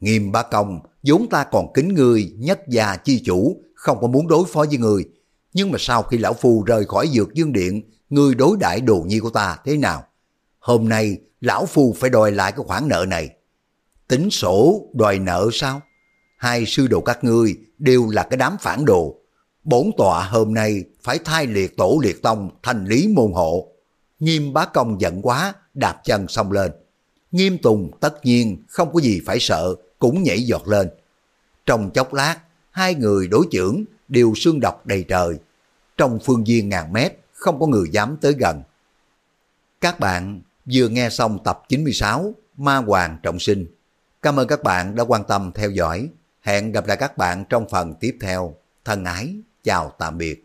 Nghiêm bá công, vốn ta còn kính người nhất gia chi chủ, không có muốn đối phó với người. Nhưng mà sau khi lão phu rời khỏi dược dương điện người đối đãi đồ nhi của ta thế nào? Hôm nay, lão phu phải đòi lại cái khoản nợ này tính sổ đòi nợ sao? Hai sư đồ các ngươi đều là cái đám phản đồ bổn tọa hôm nay phải thay liệt tổ liệt tông thành lý môn hộ. Nghiêm bá công giận quá, đạp chân xông lên. Nghiêm tùng tất nhiên không có gì phải sợ, cũng nhảy giọt lên. Trong chốc lát, hai người đối trưởng đều xương độc đầy trời. Trong phương viên ngàn mét, không có người dám tới gần. Các bạn vừa nghe xong tập 96 Ma Hoàng Trọng Sinh Cảm ơn các bạn đã quan tâm theo dõi. Hẹn gặp lại các bạn trong phần tiếp theo. Thân ái, chào tạm biệt.